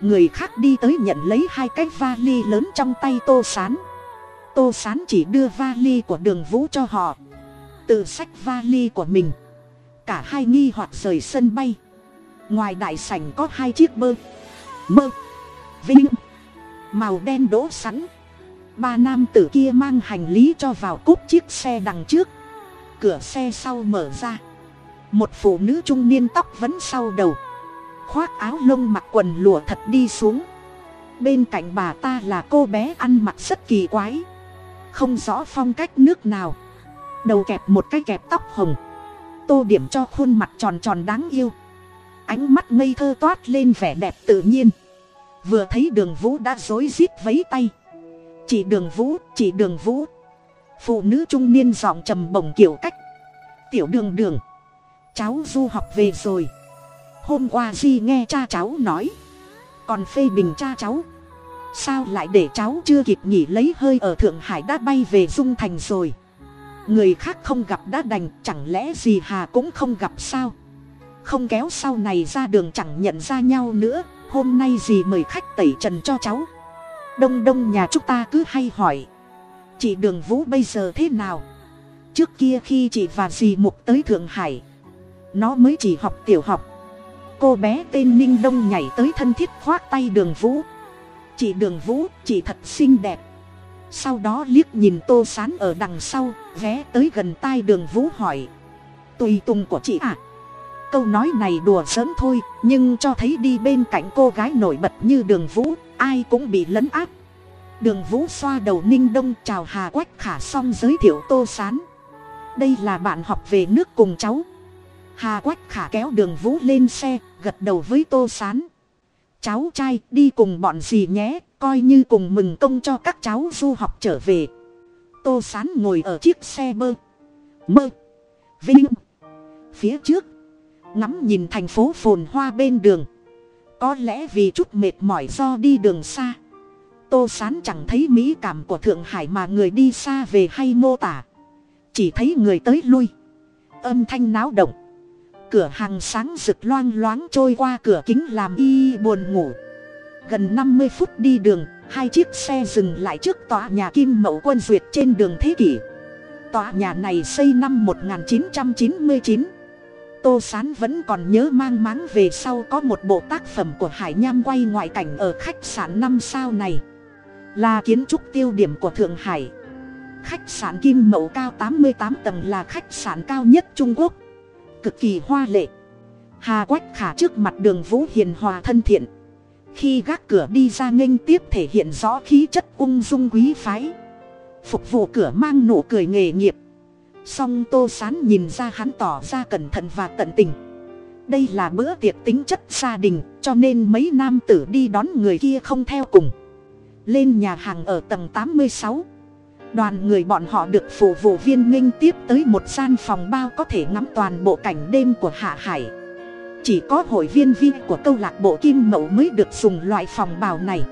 Người khác đi tới nhận lấy hai cái vali lớn trong tay tô sán. Tô sán chỉ đưa vali của đường vũ cho họ. Tự sách vali của mình. Cả hai nghi hoặc rời sân bay. Ngoài đại sảnh có hai chiếc bơ. Mơ vinh màu đen đỗ sẵn. Ba nam tử kia mang hành lý cho vào cúp chiếc xe đằng trước. Cửa xe sau mở ra. Một phụ nữ trung niên tóc vẫn sau đầu. Khoác áo lông mặc quần lụa thật đi xuống. Bên cạnh bà ta là cô bé ăn mặc rất kỳ quái. Không rõ phong cách nước nào. Đầu kẹp một cái kẹp tóc hồng. Tô điểm cho khuôn mặt tròn tròn đáng yêu. Ánh mắt ngây thơ toát lên vẻ đẹp tự nhiên vừa thấy đường vũ đã rối rít vấy tay. Chị đường vũ chị đường vũ. Phụ nữ trung niên giọng trầm bổng kiểu cách. Tiểu đường đường. Cháu du học về rồi. Hôm qua di nghe cha cháu nói. Còn phê bình cha cháu. Sao lại để cháu chưa kịp nghỉ lấy hơi ở thượng hải đã bay về dung thành rồi? Người khác không gặp đã đành, chẳng lẽ gì hà cũng không gặp sao? Không kéo sau này ra đường chẳng nhận ra nhau nữa hôm nay gì mời khách tẩy trần cho cháu? Đông đông nhà chúng ta cứ hay hỏi. Chị đường vũ bây giờ thế nào? Trước kia khi chị và dì mục tới thượng hải, nó mới chỉ học tiểu học. Cô bé tên ninh đông nhảy tới thân thiết khoác tay đường vũ. Chị đường vũ, chị thật xinh đẹp. Sau đó liếc nhìn tô sán ở đằng sau, ghé tới gần tai đường vũ hỏi. Tùy tùng của chị à câu nói này đùa giỡn thôi, nhưng cho thấy đi bên cạnh cô gái nổi bật như đường vũ, ai cũng bị lấn át. Đường vũ xoa đầu ninh đông, chào hà quách khả xong giới thiệu tô sán. Đây là bạn học về nước cùng cháu. Hà quách khả kéo đường vũ lên xe, gật đầu với tô sán. Cháu trai, đi cùng bọn gì nhé, coi như cùng mừng công cho các cháu du học trở về. Tô sán ngồi ở chiếc xe bơ. Mơ. Vinh. Phía trước ngắm nhìn thành phố phồn hoa bên đường. Có lẽ vì chút mệt mỏi do đi đường xa. Tô sán chẳng thấy mỹ cảm của thượng hải mà người đi xa về hay mô tả. Chỉ thấy người tới lui. Âm thanh náo động. Cửa hàng sáng rực loang loáng trôi qua cửa kính làm y buồn ngủ. Gần năm mươi phút đi đường, hai chiếc xe dừng lại trước tòa nhà kim mậu quân duyệt trên đường thế kỷ. Tòa nhà này xây năm 1999 tô s á n vẫn còn nhớ mang máng về sau có một bộ tác phẩm của hải nham quay ngoại cảnh ở khách sạn năm sao này. Là kiến trúc tiêu điểm của thượng hải. Khách sạn kim mậu cao tám mươi tám tầng là khách sạn cao nhất trung quốc. Cực kỳ hoa lệ. Hà quách khả trước mặt đường vũ hiền hòa thân thiện. Khi gác cửa đi ra nghênh tiếp thể hiện rõ khí chất ung dung quý phái. Phục vụ cửa mang nụ cười nghề nghiệp song tô sán nhìn ra hắn tỏ ra cẩn thận và tận tình. Đây là bữa tiệc tính chất gia đình, cho nên mấy nam tử đi đón người kia không theo cùng. Lên nhà hàng ở tầng tám mươi sáu. Đoàn người bọn họ được phục vụ viên nghênh tiếp tới một gian phòng bao có thể ngắm toàn bộ cảnh đêm của hạ hải. Chỉ có hội viên vi của câu lạc bộ kim mậu mới được dùng loại phòng bào này.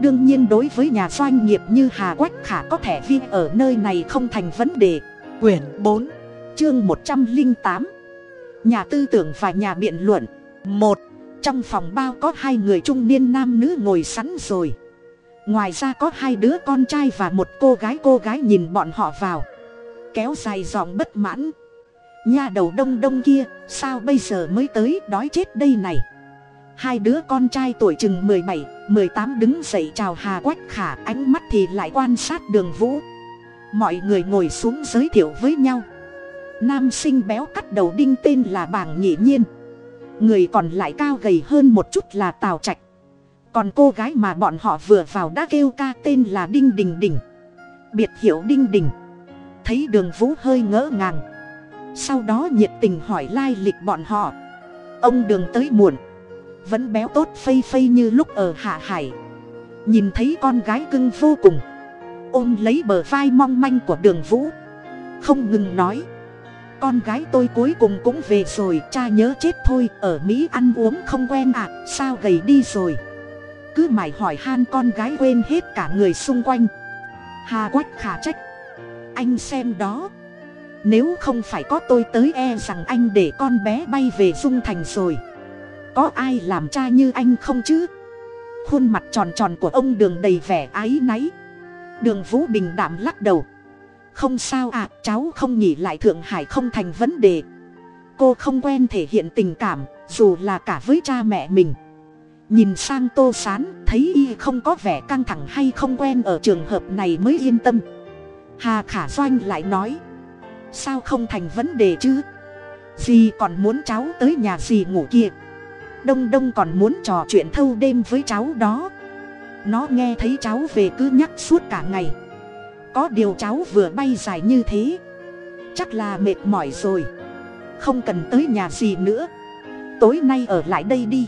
Đương nhiên đối với nhà doanh nghiệp như hà quách khả có thẻ vi ở nơi này không thành vấn đề quyển 4, chương một trăm linh tám. Nhà tư tưởng và nhà biện luận. Một trong phòng bao có hai người trung niên nam nữ ngồi sẵn rồi. Ngoài ra có hai đứa con trai và một cô gái cô gái nhìn bọn họ vào. Kéo dài giọng bất mãn. Nhà đầu đông đông kia sao bây giờ mới tới đói chết đây này? Hai đứa con trai tuổi chừng mười bảy mười tám đứng dậy chào hà quách khả ánh mắt thì lại quan sát đường vũ mọi người ngồi xuống giới thiệu với nhau. Nam sinh béo cắt đầu đinh tên là bàng nhị nhiên. Người còn lại cao gầy hơn một chút là tào trạch. Còn cô gái mà bọn họ vừa vào đã kêu ca tên là đinh đình đình. Biệt hiệu đinh đình. Thấy đường vũ hơi ngỡ ngàng. Sau đó nhiệt tình hỏi lai lịch bọn họ. Ông đường tới muộn. Vẫn béo tốt phây phây như lúc ở hạ hải. Nhìn thấy con gái cưng vô cùng ôm lấy bờ vai mong manh của đường vũ. Không ngừng nói con gái tôi cuối cùng cũng về rồi cha nhớ chết thôi ở mỹ ăn uống không quen ạ à, sao gầy đi rồi? Cứ mải hỏi han con gái quên hết cả người xung quanh. Hà quách khả trách anh xem đó nếu không phải có tôi tới e rằng anh để con bé bay về dung thành rồi. Có ai làm cha như anh không chứ? Khuôn mặt tròn tròn của ông đường đầy vẻ áy náy đường vũ bình đảm lắc đầu. Không sao ạ cháu không nghỉ lại thượng hải không thành vấn đề. Cô không quen thể hiện tình cảm, dù là cả với cha mẹ mình. Nhìn sang tô s á n thấy y không có vẻ căng thẳng hay không quen ở trường hợp này mới yên tâm. Hà khả doanh lại nói, sao không thành vấn đề chứ? Dì còn muốn cháu tới nhà dì ngủ kia đông đông còn muốn trò chuyện thâu đêm với cháu đó nó nghe thấy cháu về cứ nhắc suốt cả ngày. Có điều cháu vừa bay dài như thế, chắc là mệt mỏi rồi. Không cần tới nhà gì nữa. Tối nay ở lại đây đi.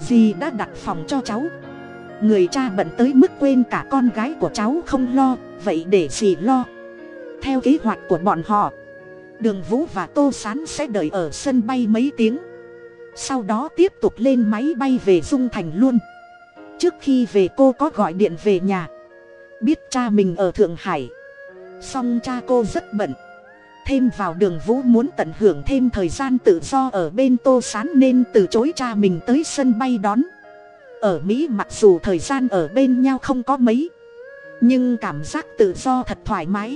Dì đã đặt phòng cho cháu. Người cha bận tới mức quên cả con gái của cháu không lo, vậy để dì lo. Theo kế hoạch của bọn họ, đường vũ và tô s á n sẽ đợi ở sân bay mấy tiếng. Sau đó tiếp tục lên máy bay về dung thành luôn trước khi về cô có gọi điện về nhà. Biết cha mình ở thượng hải. Song cha cô rất bận. Thêm vào đường vũ muốn tận hưởng thêm thời gian tự do ở bên tô s á n nên từ chối cha mình tới sân bay đón. Ở mỹ mặc dù thời gian ở bên nhau không có mấy, nhưng cảm giác tự do thật thoải mái.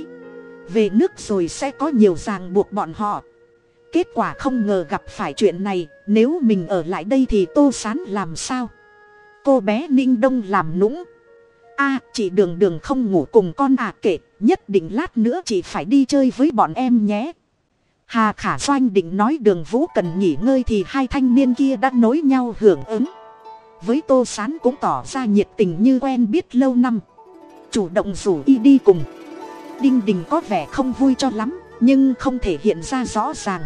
Về nước rồi sẽ có nhiều ràng buộc bọn họ. Kết quả không ngờ gặp phải chuyện này, nếu mình ở lại đây thì tô sán làm sao? Cô bé ninh đông làm nũng. A, chị đường đường không ngủ cùng con à kệ, nhất định lát nữa chị phải đi chơi với bọn em nhé. Hà khả doanh định nói đường vũ cần nghỉ ngơi thì hai thanh niên kia đã nối nhau hưởng ứng. Với tô sán cũng tỏ ra nhiệt tình như quen biết lâu năm. Chủ động rủ y đi cùng. Đinh đình có vẻ không vui cho lắm, nhưng không thể hiện ra rõ ràng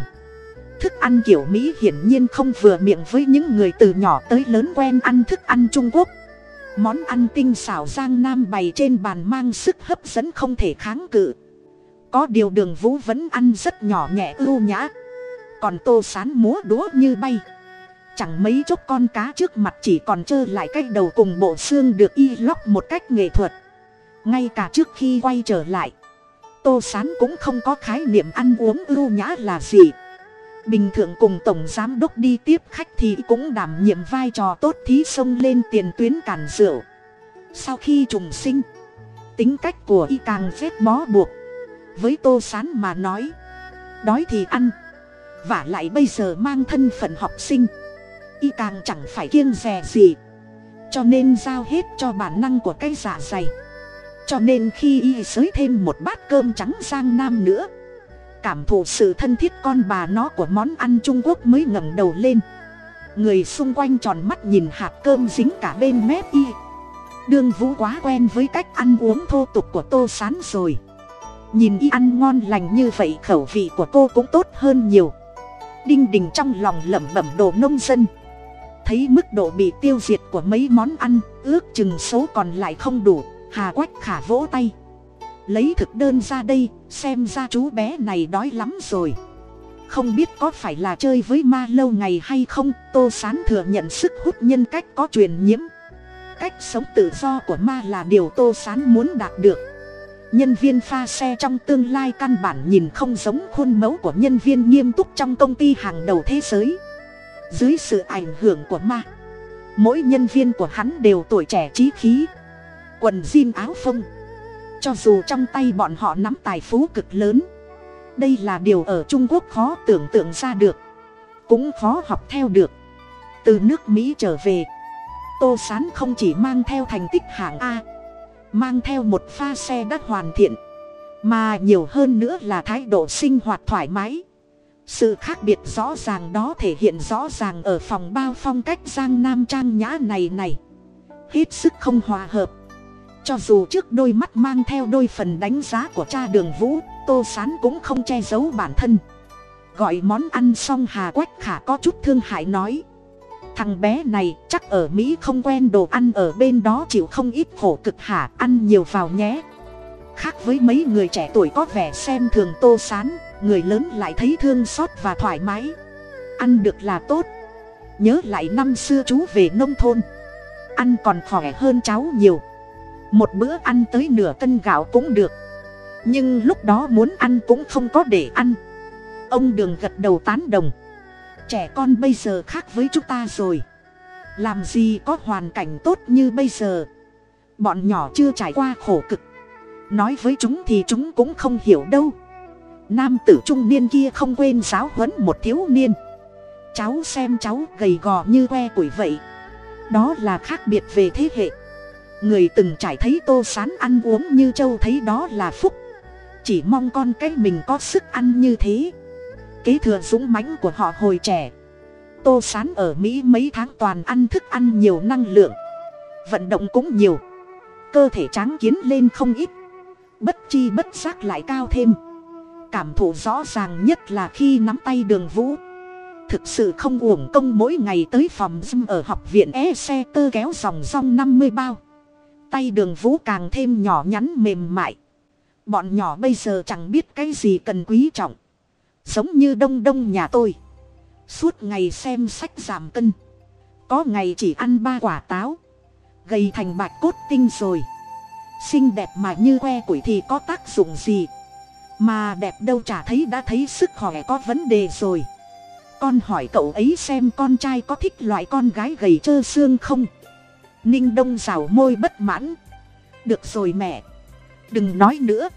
thức ăn kiểu mỹ hiển nhiên không vừa miệng với những người từ nhỏ tới lớn quen ăn thức ăn trung quốc. Món ăn tinh xảo giang nam bày trên bàn mang sức hấp dẫn không thể kháng cự. Có điều đường vũ vẫn ăn rất nhỏ nhẹ ưu nhã. Còn tô sán múa đũa như bay. Chẳng mấy chốc con cá trước mặt chỉ còn trơ lại cái đầu cùng bộ xương được y lóc một cách nghệ thuật. Ngay cả trước khi quay trở lại, tô sán cũng không có khái niệm ăn uống ưu nhã là gì bình thường cùng tổng giám đốc đi tiếp khách thì cũng đảm nhiệm vai trò tốt thí xông lên tiền tuyến cản rượu. Sau khi trùng sinh, tính cách của y càng phết bó buộc. Với tô sán mà nói, đói thì ăn và lại bây giờ mang thân phận học sinh. Y càng chẳng phải kiêng rè gì, cho nên giao hết cho bản năng của cái dạ dày. Cho nên khi y xới thêm một bát cơm trắng sang nam nữa cảm thụ sự thân thiết con bà nó của món ăn trung quốc mới ngẩng đầu lên. Người xung quanh tròn mắt nhìn hạt cơm dính cả bên mép y. Đương vũ quá quen với cách ăn uống thô tục của tô sán rồi. Nhìn y ăn ngon lành như vậy khẩu vị của cô cũng tốt hơn nhiều. Đinh đình trong lòng lẩm bẩm đồ nông dân. Thấy mức độ bị tiêu diệt của mấy món ăn, ước chừng số còn lại không đủ, hà quách khả vỗ tay lấy thực đơn ra đây, xem ra chú bé này đói lắm rồi. Không biết có phải là chơi với ma lâu ngày hay không, tô sán thừa nhận sức hút nhân cách có truyền nhiễm. Cách sống tự do của ma là điều tô sán muốn đạt được. Nhân viên pha xe trong tương lai căn bản nhìn không giống khuôn mẫu của nhân viên nghiêm túc trong công ty hàng đầu thế giới. Dưới sự ảnh hưởng của ma, mỗi nhân viên của hắn đều tuổi trẻ trí khí, quần jean áo phông cho dù trong tay bọn họ nắm tài phú cực lớn. Đây là điều ở trung quốc khó tưởng tượng ra được. Cũng khó học theo được. Từ nước mỹ trở về, tô sán không chỉ mang theo thành tích hạng a, mang theo một pha xe đã hoàn thiện, mà nhiều hơn nữa là thái độ sinh hoạt thoải mái. Sự khác biệt rõ ràng đó thể hiện rõ ràng ở phòng bao phong cách giang nam trang nhã này này. Hết sức không hòa hợp cho dù trước đôi mắt mang theo đôi phần đánh giá của cha đường vũ, tô sán cũng không che giấu bản thân. Gọi món ăn xong hà quách khả có chút thương hại nói, thằng bé này chắc ở mỹ không quen đồ ăn ở bên đó chịu không ít khổ cực hả, ăn nhiều vào nhé. Khác với mấy người trẻ tuổi có vẻ xem thường tô sán, người lớn lại thấy thương xót và thoải mái. Ăn được là tốt, nhớ lại năm xưa chú về nông thôn. Ăn còn khỏe hơn cháu nhiều một bữa ăn tới nửa cân gạo cũng được. Nhưng lúc đó muốn ăn cũng không có để ăn. Ông đường gật đầu tán đồng. Trẻ con bây giờ khác với chúng ta rồi. Làm gì có hoàn cảnh tốt như bây giờ? Bọn nhỏ chưa trải qua khổ cực. Nói với chúng thì chúng cũng không hiểu đâu. Nam tử trung niên kia không quên giáo huấn một thiếu niên. Cháu xem cháu gầy gò như que củi vậy. Đó là khác biệt về thế hệ người từng trải thấy tô sán ăn uống như châu thấy đó là phúc. Chỉ mong con cái mình có sức ăn như thế. Kế thừa dũng mãnh của họ hồi trẻ. Tô sán ở mỹ mấy tháng toàn ăn thức ăn nhiều năng lượng. Vận động cũng nhiều. Cơ thể tráng kiến lên không ít. Bất chi bất giác lại cao thêm. Cảm thụ rõ ràng nhất là khi nắm tay đường vũ. Thực sự không uổng công mỗi ngày tới phòng dâm ở học viện e xe tơ kéo dòng rong năm mươi bao tay đường vũ càng thêm nhỏ nhắn mềm mại. Bọn nhỏ bây giờ chẳng biết cái gì cần quý trọng. Giống như đông đông nhà tôi. Suốt ngày xem sách giảm cân. Có ngày chỉ ăn ba quả táo. Gầy thành bạch cốt tinh rồi. Xinh đẹp mà như que củi thì có tác dụng gì? Mà đẹp đâu chả thấy đã thấy sức khỏe có vấn đề rồi. Con hỏi cậu ấy xem con trai có thích loại con gái gầy trơ xương không? Ninh đông rào môi bất mãn. Được rồi mẹ. Đừng nói nữa.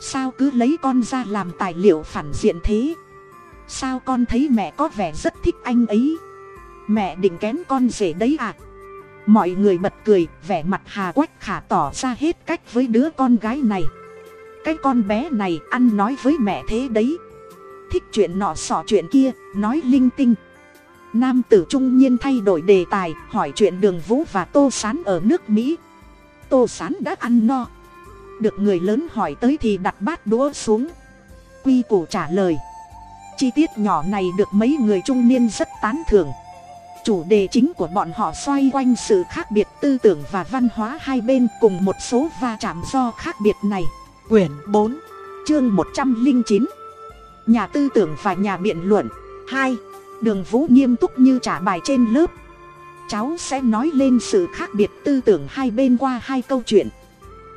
Sao cứ lấy con ra làm tài liệu phản diện thế? Sao con thấy mẹ có vẻ rất thích anh ấy? Mẹ định kén con rể đấy à? Mọi người bật cười, vẻ mặt hà quách khả tỏ ra hết cách với đứa con gái này. Cái con bé này ăn nói với mẹ thế đấy. Thích chuyện nọ sỏ chuyện kia, nói linh tinh nam tử trung nhiên thay đổi đề tài, hỏi chuyện đường vũ và tô sán ở nước mỹ. Tô sán đã ăn no. Được người lớn hỏi tới thì đặt bát đũa xuống. Quy củ trả lời. Chi tiết nhỏ này được mấy người trung niên rất tán thưởng. Chủ đề chính của bọn họ xoay quanh sự khác biệt tư tưởng và văn hóa hai bên cùng một số va chạm do khác biệt này. Quyển bốn, chương một trăm linh chín. Nhà tư tưởng và nhà biện luận. Hai đường vũ nghiêm túc như trả bài trên lớp. Cháu sẽ nói lên sự khác biệt tư tưởng hai bên qua hai câu chuyện.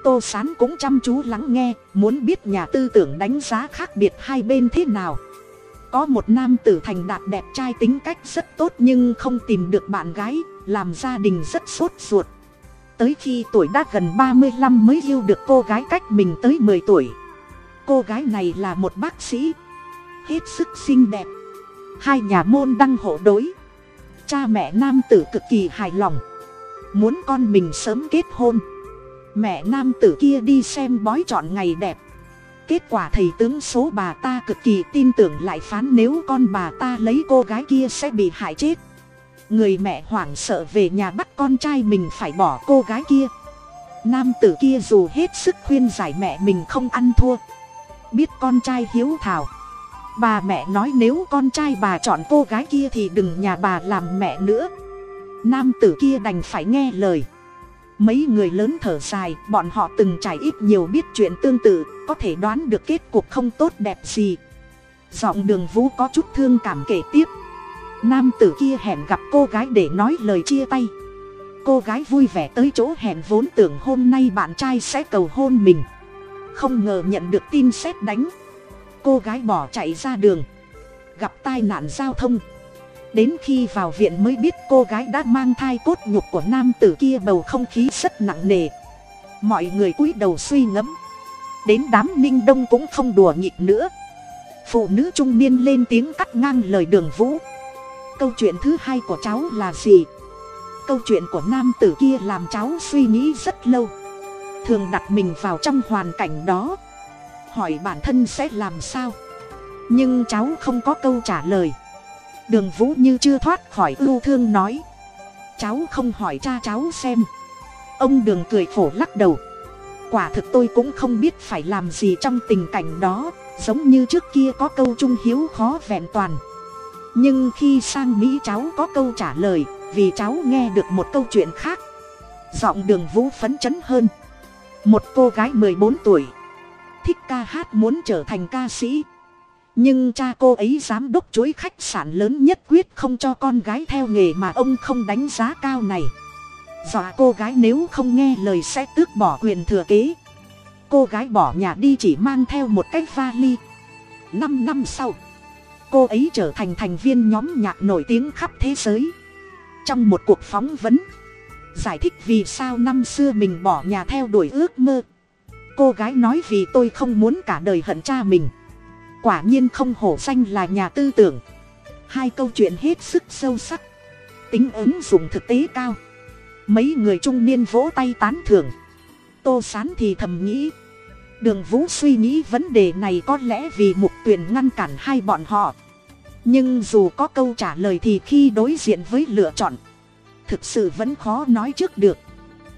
Tô s á n cũng chăm chú lắng nghe, muốn biết nhà tư tưởng đánh giá khác biệt hai bên thế nào. Có một nam tử thành đạt đẹp trai tính cách rất tốt nhưng không tìm được bạn gái, làm gia đình rất sốt ruột. Tới khi tuổi đã gần ba mươi năm mới yêu được cô gái cách mình tới mười tuổi. Cô gái này là một bác sĩ. Hết sức xinh đẹp hai nhà môn đăng hộ đối. Cha mẹ nam tử cực kỳ hài lòng. Muốn con mình sớm kết hôn. Mẹ nam tử kia đi xem bói chọn ngày đẹp. Kết quả thầy tướng số bà ta cực kỳ tin tưởng lại phán nếu con bà ta lấy cô gái kia sẽ bị hại chết. Người mẹ hoảng sợ về nhà bắt con trai mình phải bỏ cô gái kia. Nam tử kia dù hết sức khuyên giải mẹ mình không ăn thua. Biết con trai hiếu thảo bà mẹ nói nếu con trai bà chọn cô gái kia thì đừng nhà bà làm mẹ nữa. Nam tử kia đành phải nghe lời. Mấy người lớn thở dài, bọn họ từng trải ít nhiều biết chuyện tương tự, có thể đoán được kết cục không tốt đẹp gì. Giọng đường vũ có chút thương cảm kể tiếp. Nam tử kia hẹn gặp cô gái để nói lời chia tay. Cô gái vui vẻ tới chỗ hẹn vốn tưởng hôm nay bạn trai sẽ cầu hôn mình. Không ngờ nhận được tin xét đánh cô gái bỏ chạy ra đường, gặp tai nạn giao thông. Đến khi vào viện mới biết cô gái đã mang thai cốt nhục của nam tử kia bầu không khí rất nặng nề. Mọi người cúi đầu suy ngẫm. Đến đám ninh đông cũng không đùa nghịch nữa. Phụ nữ trung niên lên tiếng cắt ngang lời đường vũ. Câu chuyện thứ hai của cháu là gì? Câu chuyện của nam tử kia làm cháu suy nghĩ rất lâu. Thường đặt mình vào trong hoàn cảnh đó hỏi bản thân sẽ làm sao. Nhưng cháu không có câu trả lời. Đường vũ như chưa thoát khỏi ưu thương nói. Cháu không hỏi cha cháu xem. Ông đường cười khổ lắc đầu. Quả thực tôi cũng không biết phải làm gì trong tình cảnh đó, giống như trước kia có câu trung hiếu khó vẹn toàn. Nhưng khi sang mỹ cháu có câu trả lời, vì cháu nghe được một câu chuyện khác. Giọng đường vũ phấn chấn hơn. Một cô gái mười bốn tuổi thích ca hát muốn trở thành ca sĩ. Nhưng cha cô ấy giám đốc chuỗi khách sạn lớn nhất quyết không cho con gái theo nghề mà ông không đánh giá cao này. Dọa cô gái nếu không nghe lời sẽ tước bỏ quyền thừa kế. Cô gái bỏ nhà đi chỉ mang theo một cái vali. Năm năm sau, cô ấy trở thành thành viên nhóm nhạc nổi tiếng khắp thế giới. Trong một cuộc phỏng vấn, giải thích vì sao năm xưa mình bỏ nhà theo đuổi ước mơ cô gái nói vì tôi không muốn cả đời hận cha mình. Quả nhiên không hổ danh là nhà tư tưởng. Hai câu chuyện hết sức sâu sắc. Tính ứng dụng thực tế cao. Mấy người trung niên vỗ tay tán thưởng. Tô sán thì thầm nghĩ. Đường vũ suy nghĩ vấn đề này có lẽ vì mục tuyển ngăn cản hai bọn họ. Nhưng dù có câu trả lời thì khi đối diện với lựa chọn, thực sự vẫn khó nói trước được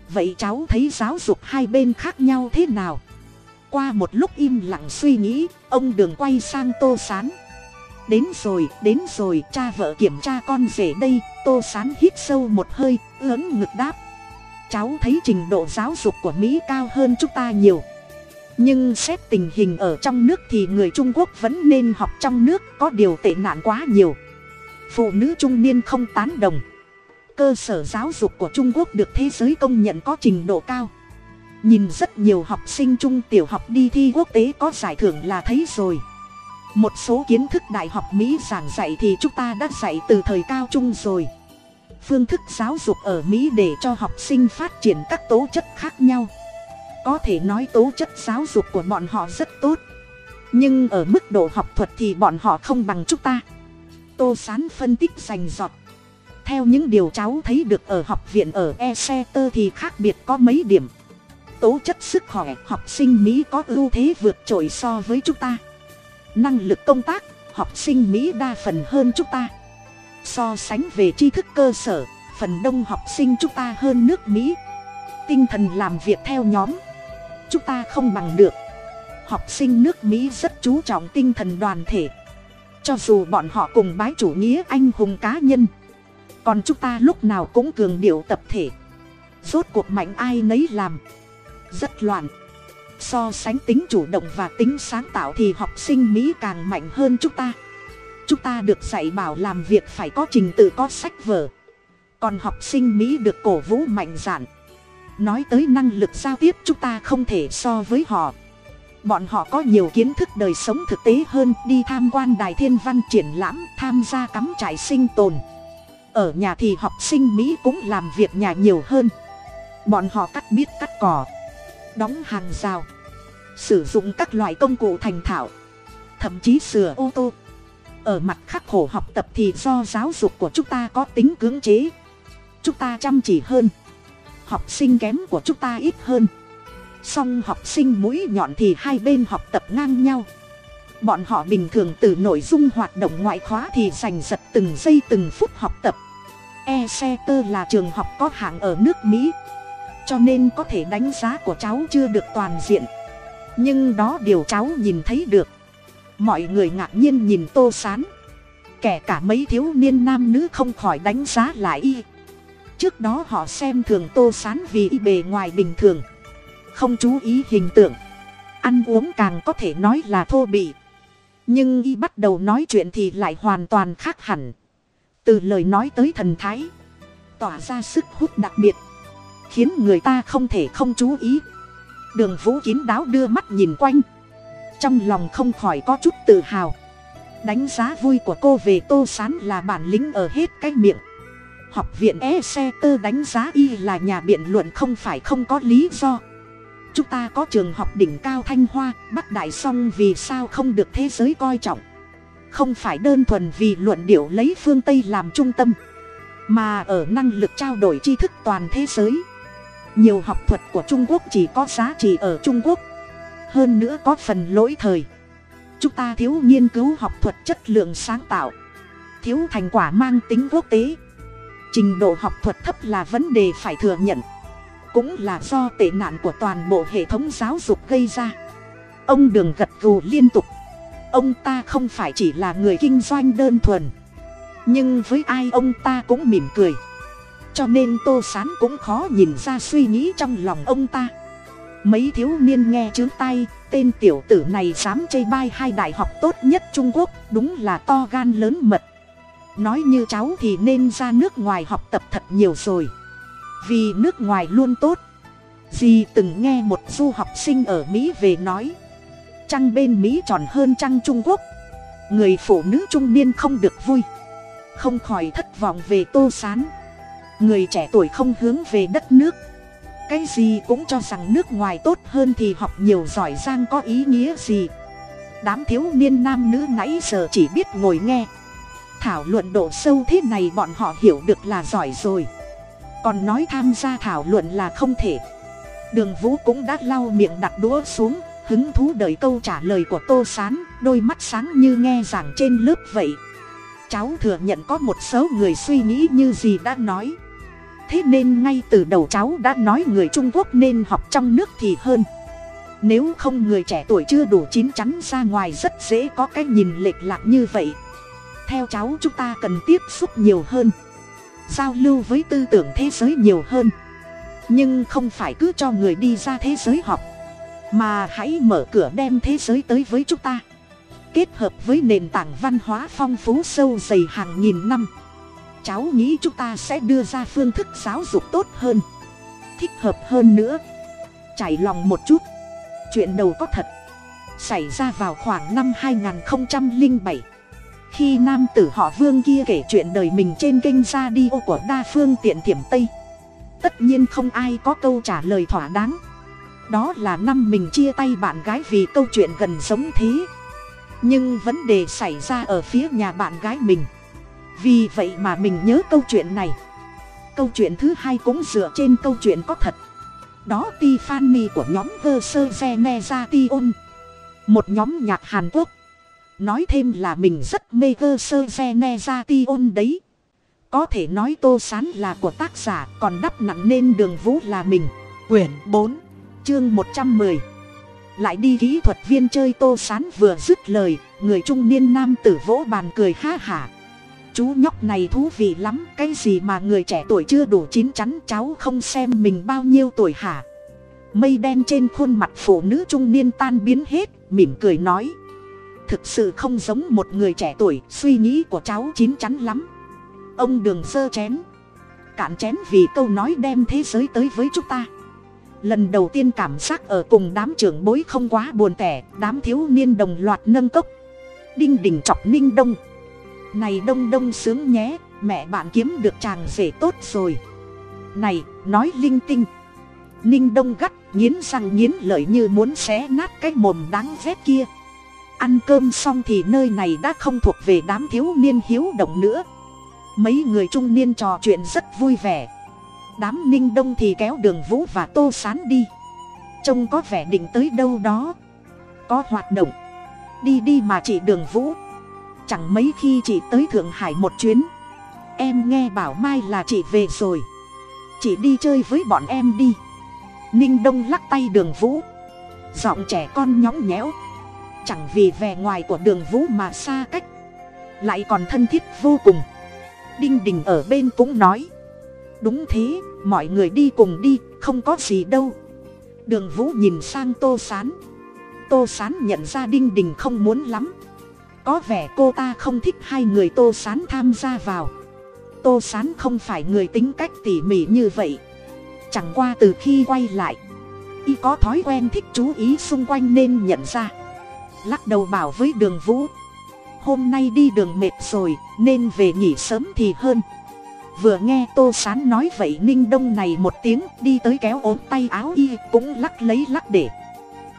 vậy cháu thấy giáo dục hai bên khác nhau thế nào? Qua một lúc im lặng suy nghĩ, ông đường quay sang tô sán. Đến rồi đến rồi, cha vợ kiểm tra con rể đây. Tô sán hít sâu một hơi lớn ngực đáp. Cháu thấy trình độ giáo dục của mỹ cao hơn chúng ta nhiều. Nhưng xét tình hình ở trong nước thì người trung quốc vẫn nên học trong nước, có điều tệ nạn quá nhiều. Phụ nữ trung niên không tán đồng cơ sở giáo dục của trung quốc được thế giới công nhận có trình độ cao. Nhìn rất nhiều học sinh trung tiểu học đi thi quốc tế có giải thưởng là thấy rồi. Một số kiến thức đại học mỹ giảng dạy thì chúng ta đã dạy từ thời cao trung rồi. Phương thức giáo dục ở mỹ để cho học sinh phát triển các tố chất khác nhau. Có thể nói tố chất giáo dục của bọn họ rất tốt. Nhưng ở mức độ học thuật thì bọn họ không bằng chúng ta. Tô sán phân tích rành rọt theo những điều cháu thấy được ở học viện ở exeter thì khác biệt có mấy điểm. Tố chất sức khỏe học sinh mỹ có ưu thế vượt trội so với chúng ta. Năng lực công tác học sinh mỹ đa phần hơn chúng ta. So sánh về tri thức cơ sở, phần đông học sinh chúng ta hơn nước mỹ. Tinh thần làm việc theo nhóm, chúng ta không bằng được. Học sinh nước mỹ rất chú trọng tinh thần đoàn thể. Cho dù bọn họ cùng bái chủ nghĩa anh hùng cá nhân còn chúng ta lúc nào cũng cường điệu tập thể. Rốt cuộc mạnh ai nấy làm. Rất loạn. So sánh tính chủ động và tính sáng tạo thì học sinh mỹ càng mạnh hơn chúng ta. Chúng ta được dạy bảo làm việc phải có trình tự, có sách vở. Còn học sinh mỹ được cổ vũ mạnh dạn. Nói tới năng lực giao tiếp, chúng ta không thể so với họ. Bọn họ có nhiều kiến thức đời sống thực tế hơn, đi tham quan đài thiên văn triển lãm, tham gia cắm trại sinh tồn ở nhà thì học sinh mỹ cũng làm việc nhà nhiều hơn. Bọn họ cắt biết cắt cỏ, đóng hàng rào, sử dụng các loại công cụ thành thạo, thậm chí sửa ô tô. Ở mặt khắc khổ học tập thì do giáo dục của chúng ta có tính cưỡng chế. Chúng ta chăm chỉ hơn, học sinh kém của chúng ta ít hơn. Song học sinh mũi nhọn thì hai bên học tập ngang nhau. Bọn họ bình thường từ nội dung hoạt động ngoại khóa thì giành giật từng giây từng phút học tập e là trường học có hạng ở nước mỹ, cho nên có thể đánh giá của cháu chưa được toàn diện. Nhưng đó điều cháu nhìn thấy được. Mọi người ngạc nhiên nhìn tô sán. Kể cả mấy thiếu niên nam nữ không khỏi đánh giá lại y. Trước đó họ xem thường tô sán vì y bề ngoài bình thường. Không chú ý hình tượng. Ăn uống càng có thể nói là thô bỉ. Nhưng y bắt đầu nói chuyện thì lại hoàn toàn khác hẳn từ lời nói tới thần thái, tỏa ra sức hút đặc biệt, khiến người ta không thể không chú ý. Đường vũ kín đáo đưa mắt nhìn quanh, trong lòng không khỏi có chút tự hào. Đánh giá vui của cô về tô sán là bản lĩnh ở hết cái miệng. Học viện e xe tơ đánh giá y là nhà biện luận không phải không có lý do. Chúng ta có trường học đỉnh cao thanh hoa, bắc đại song vì sao không được thế giới coi trọng? Không phải đơn thuần vì luận điệu lấy phương tây làm trung tâm, mà ở năng lực trao đổi tri thức toàn thế giới. Nhiều học thuật của trung quốc chỉ có giá trị ở trung quốc, hơn nữa có phần lỗi thời. Chúng ta thiếu nghiên cứu học thuật chất lượng sáng tạo, thiếu thành quả mang tính quốc tế. Trình độ học thuật thấp là vấn đề phải thừa nhận, cũng là do tệ nạn của toàn bộ hệ thống giáo dục gây ra. Ông đường gật gù liên tục ông ta không phải chỉ là người kinh doanh đơn thuần. Nhưng với ai ông ta cũng mỉm cười. Cho nên tô sán cũng khó nhìn ra suy nghĩ trong lòng ông ta. Mấy thiếu niên nghe chướng tay tên tiểu tử này dám chê bai hai đại học tốt nhất trung quốc, đúng là to gan lớn mật. Nói như cháu thì nên ra nước ngoài học tập thật nhiều rồi. Vì nước ngoài luôn tốt. Dì từng nghe một du học sinh ở mỹ về nói trăng bên mỹ tròn hơn trăng trung quốc. Người phụ nữ trung niên không được vui, không khỏi thất vọng về tô sán. Người trẻ tuổi không hướng về đất nước. Cái gì cũng cho rằng nước ngoài tốt hơn thì học nhiều giỏi giang có ý nghĩa gì. Đám thiếu niên nam nữ nãy giờ chỉ biết ngồi nghe. Thảo luận độ sâu thế này bọn họ hiểu được là giỏi rồi. Còn nói tham gia thảo luận là không thể. Đường vũ cũng đã lau miệng đặt đũa xuống hứng thú đợi câu trả lời của tô s á n đôi mắt sáng như nghe giảng trên lớp vậy. Cháu thừa nhận có một số người suy nghĩ như gì đã nói. Thế nên ngay từ đầu cháu đã nói người trung quốc nên học trong nước thì hơn. Nếu không người trẻ tuổi chưa đủ chín chắn ra ngoài rất dễ có cái nhìn lệch lạc như vậy. Theo cháu chúng ta cần tiếp xúc nhiều hơn. Giao lưu với tư tưởng thế giới nhiều hơn. Nhưng không phải cứ cho người đi ra thế giới học mà hãy mở cửa đem thế giới tới với chúng ta. Kết hợp với nền tảng văn hóa phong phú sâu dày hàng nghìn năm. Cháu nghĩ chúng ta sẽ đưa ra phương thức giáo dục tốt hơn. Thích hợp hơn nữa. Chảy lòng một chút. Chuyện đầu có thật. Xảy ra vào khoảng năm 2007 khi nam tử họ vương kia kể chuyện đời mình trên kênh radio của đa phương tiện thiểm tây. Tất nhiên không ai có câu trả lời thỏa đáng đó là năm mình chia tay bạn gái vì câu chuyện gần giống thế. Nhưng vấn đề xảy ra ở phía nhà bạn gái mình. Vì vậy mà mình nhớ câu chuyện này. Câu chuyện thứ hai cũng dựa trên câu chuyện có thật. Đó tiffany của nhóm vơ sơ genezation một nhóm nhạc hàn quốc. Nói thêm là mình rất mê vơ sơ genezation đấy. Có thể nói tô sán là của tác giả, còn đắp nặng nên đường vũ là mình. Quyển bốn chương một trăm mười. Lại đi kỹ thuật viên chơi tô sán vừa dứt lời, người trung niên nam tử vỗ bàn cười ha hả. Chú nhóc này thú vị lắm, cái gì mà người trẻ tuổi chưa đủ chín chắn, cháu không xem mình bao nhiêu tuổi hả? Mây đen trên khuôn mặt phụ nữ trung niên tan biến hết, mỉm cười nói. Thực sự không giống một người trẻ tuổi, suy nghĩ của cháu chín chắn lắm. Ông đường sơ chén. Cạn chén vì câu nói đem thế giới tới với chúng ta lần đầu tiên cảm giác ở cùng đám trưởng bối không quá buồn tẻ, đám thiếu niên đồng loạt nâng cốc. Đinh đình chọc ninh đông. Này đông đông sướng nhé, mẹ bạn kiếm được chàng rể tốt rồi. Này, nói linh tinh. Ninh đông gắt, nghiến răng nghiến lợi như muốn xé nát cái mồm đáng ghét kia. Ăn cơm xong thì nơi này đã không thuộc về đám thiếu niên hiếu động nữa. Mấy người trung niên trò chuyện rất vui vẻ đám ninh đông thì kéo đường vũ và tô sán đi. Trông có vẻ định tới đâu đó. Có hoạt động. Đi đi mà chị đường vũ. Chẳng mấy khi chị tới thượng hải một chuyến. Em nghe bảo mai là chị về rồi. Chị đi chơi với bọn em đi. Ninh đông lắc tay đường vũ. Giọng trẻ con nhõng nhẽo. Chẳng vì vẻ ngoài của đường vũ mà xa cách. Lại còn thân thiết vô cùng. Đinh đình ở bên cũng nói đúng thế, mọi người đi cùng đi, không có gì đâu. Đường vũ nhìn sang tô s á n tô s á n nhận ra đinh đình không muốn lắm. Có vẻ cô ta không thích hai người tô s á n tham gia vào. Tô s á n không phải người tính cách tỉ mỉ như vậy. Chẳng qua từ khi quay lại, y có thói quen thích chú ý xung quanh nên nhận ra. Lắc đầu bảo với đường vũ, hôm nay đi đường mệt rồi, nên về nghỉ sớm thì hơn vừa nghe tô sán nói vậy ninh đông này một tiếng đi tới kéo ốm tay áo y cũng lắc lấy lắc để.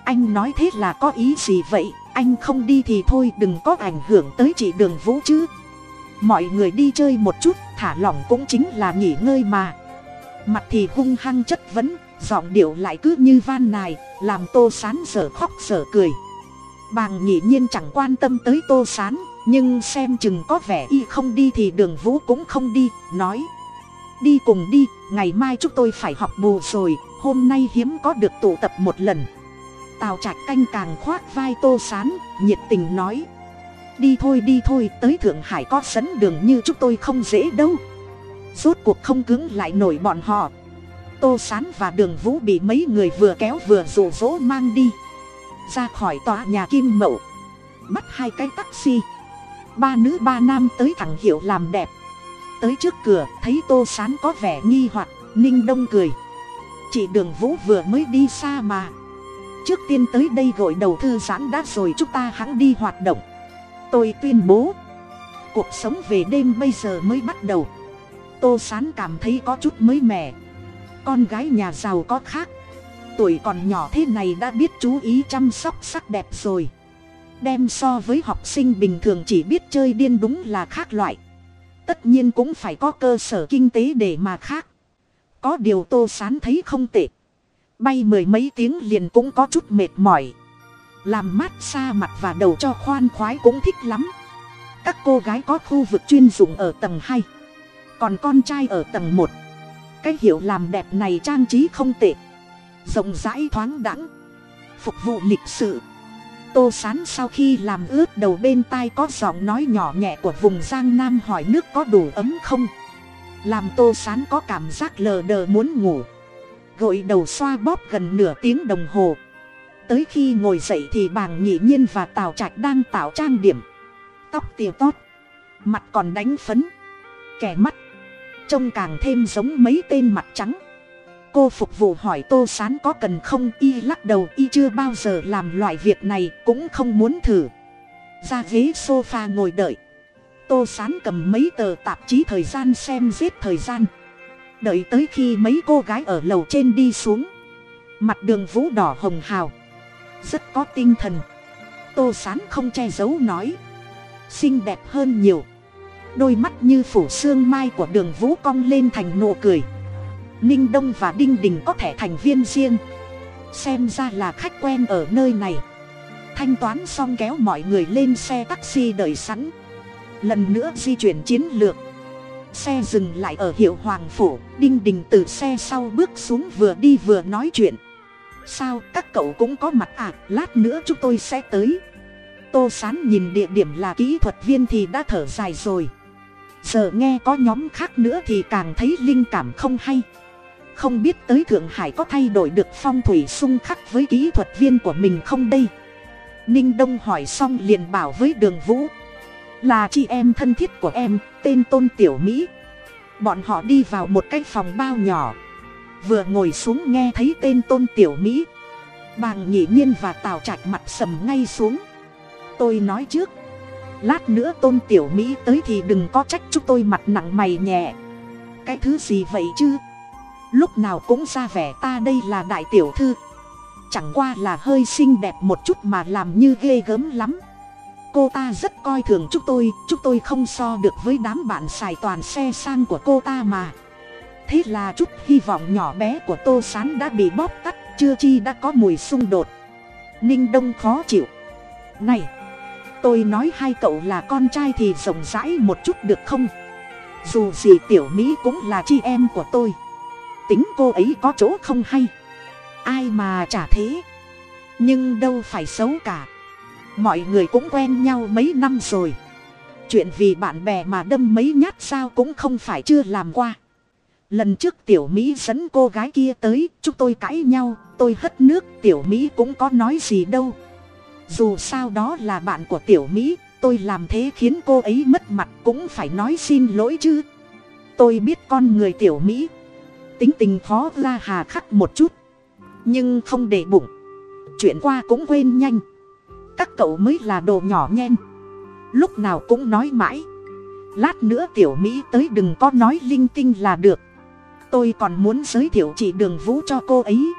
Anh nói thế là có ý gì vậy? Anh không đi thì thôi, đừng có ảnh hưởng tới chị đường vũ chứ. Mọi người đi chơi một chút, thả lỏng cũng chính là nghỉ ngơi mà. Mặt thì hung hăng chất vấn, giọng điệu lại cứ như van nài, làm tô sán giờ khóc giờ cười. Bàng nhị nhiên chẳng quan tâm tới tô sán nhưng xem chừng có vẻ y không đi thì đường vũ cũng không đi, nói. Đi cùng đi, ngày mai chúng tôi phải học bù rồi, hôm nay hiếm có được tụ tập một lần. Tào trạch canh càng khoác vai tô sán, nhiệt tình nói. Đi thôi đi thôi, tới thượng hải có sấn đường như chúng tôi không dễ đâu. Rốt cuộc không cứng lại nổi bọn họ. Tô sán và đường vũ bị mấy người vừa kéo vừa rụ rỗ mang đi. Ra khỏi tòa nhà kim mậu. Bắt hai cái taxi ba nữ ba nam tới thẳng hiệu làm đẹp. Tới trước cửa, thấy tô sán có vẻ nghi hoặc, ninh đông cười. Chị đường vũ vừa mới đi xa mà. Trước tiên tới đây gội đầu thư giãn đã rồi chúng ta hãng đi hoạt động. Tôi tuyên bố. Cuộc sống về đêm bây giờ mới bắt đầu. Tô sán cảm thấy có chút mới mẻ. Con gái nhà giàu có khác. Tuổi còn nhỏ thế này đã biết chú ý chăm sóc sắc đẹp rồi đem so với học sinh bình thường chỉ biết chơi điên đúng là khác loại. Tất nhiên cũng phải có cơ sở kinh tế để mà khác. Có điều tô sán thấy không tệ. Bay mười mấy tiếng liền cũng có chút mệt mỏi. Làm mát xa mặt và đầu cho khoan khoái cũng thích lắm. Các cô gái có khu vực chuyên dụng ở tầng hai. Còn con trai ở tầng một. Cái hiệu làm đẹp này trang trí không tệ. Rộng rãi thoáng đẳng phục vụ lịch sự tô sán sau khi làm ướt đầu bên tai có giọng nói nhỏ nhẹ của vùng giang nam hỏi nước có đủ ấm không? Làm tô sán có cảm giác lờ đờ muốn ngủ. Gội đầu xoa bóp gần nửa tiếng đồng hồ. Tới khi ngồi dậy thì bàng nhị nhiên và tào trạch đang tạo trang điểm. Tóc tia tót, mặt còn đánh phấn. Kẻ mắt, trông càng thêm giống mấy tên mặt trắng cô phục vụ hỏi tô sán có cần không? Y lắc đầu, y chưa bao giờ làm loại việc này, cũng không muốn thử. Ra ghế s o f a ngồi đợi. Tô sán cầm mấy tờ tạp chí thời gian xem giết thời gian. Đợi tới khi mấy cô gái ở lầu trên đi xuống. Mặt đường vũ đỏ hồng hào. Rất có tinh thần. Tô sán không che giấu nói. Xinh đẹp hơn nhiều. Đôi mắt như phủ xương mai của đường vũ cong lên thành nụ cười ninh đông và đinh đình có thể thành viên riêng. Xem ra là khách quen ở nơi này. Thanh toán xong kéo mọi người lên xe taxi đợi sẵn. Lần nữa di chuyển chiến lược. Xe dừng lại ở hiệu hoàng phủ. Đinh đình từ xe sau bước xuống vừa đi vừa nói chuyện. Sao các cậu cũng có mặt à? Lát nữa chúng tôi sẽ tới. Tô sán nhìn địa điểm là kỹ thuật viên thì đã thở dài rồi. Giờ nghe có nhóm khác nữa thì càng thấy linh cảm không hay không biết tới thượng hải có thay đổi được phong thủy xung khắc với kỹ thuật viên của mình không đây? Ninh đông hỏi xong liền bảo với đường vũ. Là chị em thân thiết của em, tên tôn tiểu mỹ. Bọn họ đi vào một cái phòng bao nhỏ. Vừa ngồi xuống nghe thấy tên tôn tiểu mỹ. Bàng nhị nhiên và tào trạch mặt sầm ngay xuống. Tôi nói trước. Lát nữa tôn tiểu mỹ tới thì đừng có trách chúng tôi mặt nặng mày nhẹ. Cái thứ gì vậy chứ? Lúc nào cũng ra vẻ ta đây là đại tiểu thư. Chẳng qua là hơi xinh đẹp một chút mà làm như ghê gớm lắm. Cô ta rất coi thường chúng tôi chúng tôi không so được với đám bạn xài toàn xe sang của cô ta mà. Thế là chút hy vọng nhỏ bé của tô s á n đã bị bóp tắt, chưa chi đã có mùi xung đột. Ninh đông khó chịu. Này, tôi nói hai cậu là con trai thì rộng rãi một chút được không? Dù gì tiểu mỹ cũng là chị em của tôi tính cô ấy có chỗ không hay. Ai mà chả thế. Nhưng đâu phải xấu cả. Mọi người cũng quen nhau mấy năm rồi. Chuyện vì bạn bè mà đâm mấy nhát sao cũng không phải chưa làm qua. Lần trước tiểu mỹ dẫn cô gái kia tới, chúng tôi cãi nhau, tôi hất nước, tiểu mỹ cũng có nói gì đâu. Dù sao đó là bạn của tiểu mỹ, tôi làm thế khiến cô ấy mất mặt cũng phải nói xin lỗi chứ. Tôi biết con người tiểu mỹ tính tình khó ra hà khắc một chút. Nhưng không để bụng. Chuyện qua cũng quên nhanh. Các cậu mới là đồ nhỏ nhen. Lúc nào cũng nói mãi. Lát nữa tiểu mỹ tới đừng có nói linh tinh là được. Tôi còn muốn giới thiệu chị đường vũ cho cô ấy.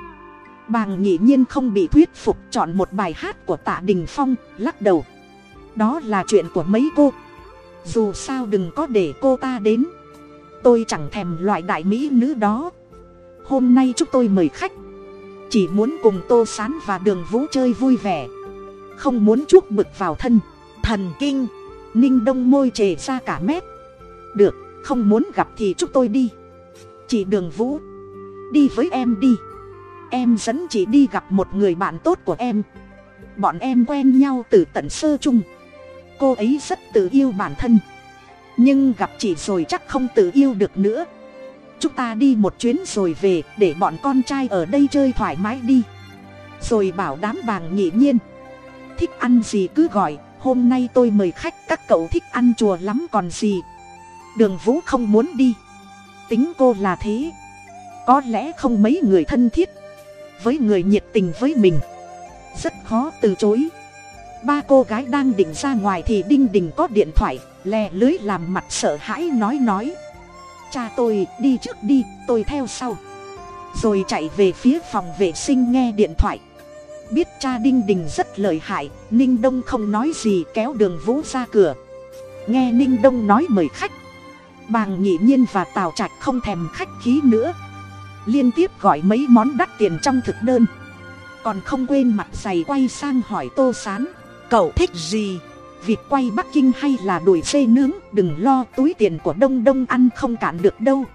Bàng nhị nhiên không bị thuyết phục chọn một bài hát của tạ đình phong, lắc đầu. Đó là chuyện của mấy cô. Dù sao đừng có để cô ta đến tôi chẳng thèm loại đại mỹ nữ đó. Hôm nay chúng tôi mời khách. Chỉ muốn cùng tô sán và đường vũ chơi vui vẻ. Không muốn chuốc bực vào thân. Thần kinh. Ninh đông môi trề ra cả mép. Được, không muốn gặp thì chúng tôi đi. Chị đường vũ, đi với em đi. Em dẫn chị đi gặp một người bạn tốt của em. Bọn em quen nhau từ tận sơ chung. Cô ấy rất tự yêu bản thân nhưng gặp chị rồi chắc không tự yêu được nữa. Chúng ta đi một chuyến rồi về, để bọn con trai ở đây chơi thoải mái đi. Rồi bảo đám bàng nhị nhiên. Thích ăn gì cứ gọi, hôm nay tôi mời khách, các cậu thích ăn chùa lắm còn gì. Đường vũ không muốn đi. Tính cô là thế. Có lẽ không mấy người thân thiết. Với người nhiệt tình với mình. Rất khó từ chối. Ba cô gái đang định ra ngoài thì đinh đình có điện thoại lè lưới làm mặt sợ hãi nói nói. Cha tôi, đi trước đi, tôi theo sau. Rồi chạy về phía phòng vệ sinh nghe điện thoại. Biết cha đinh đình rất lợi hại, ninh đông không nói gì kéo đường vũ ra cửa. Nghe ninh đông nói mời khách. Bàng nhị nhiên và tào trạch không thèm khách khí nữa. Liên tiếp gọi mấy món đắt tiền trong thực đơn. Còn không quên mặt giày quay sang hỏi tô sán, Cậu thích gì? Việc quay bắc kinh hay là đuổi xê nướng, đừng lo, túi tiền của đông đông ăn không cản được đâu.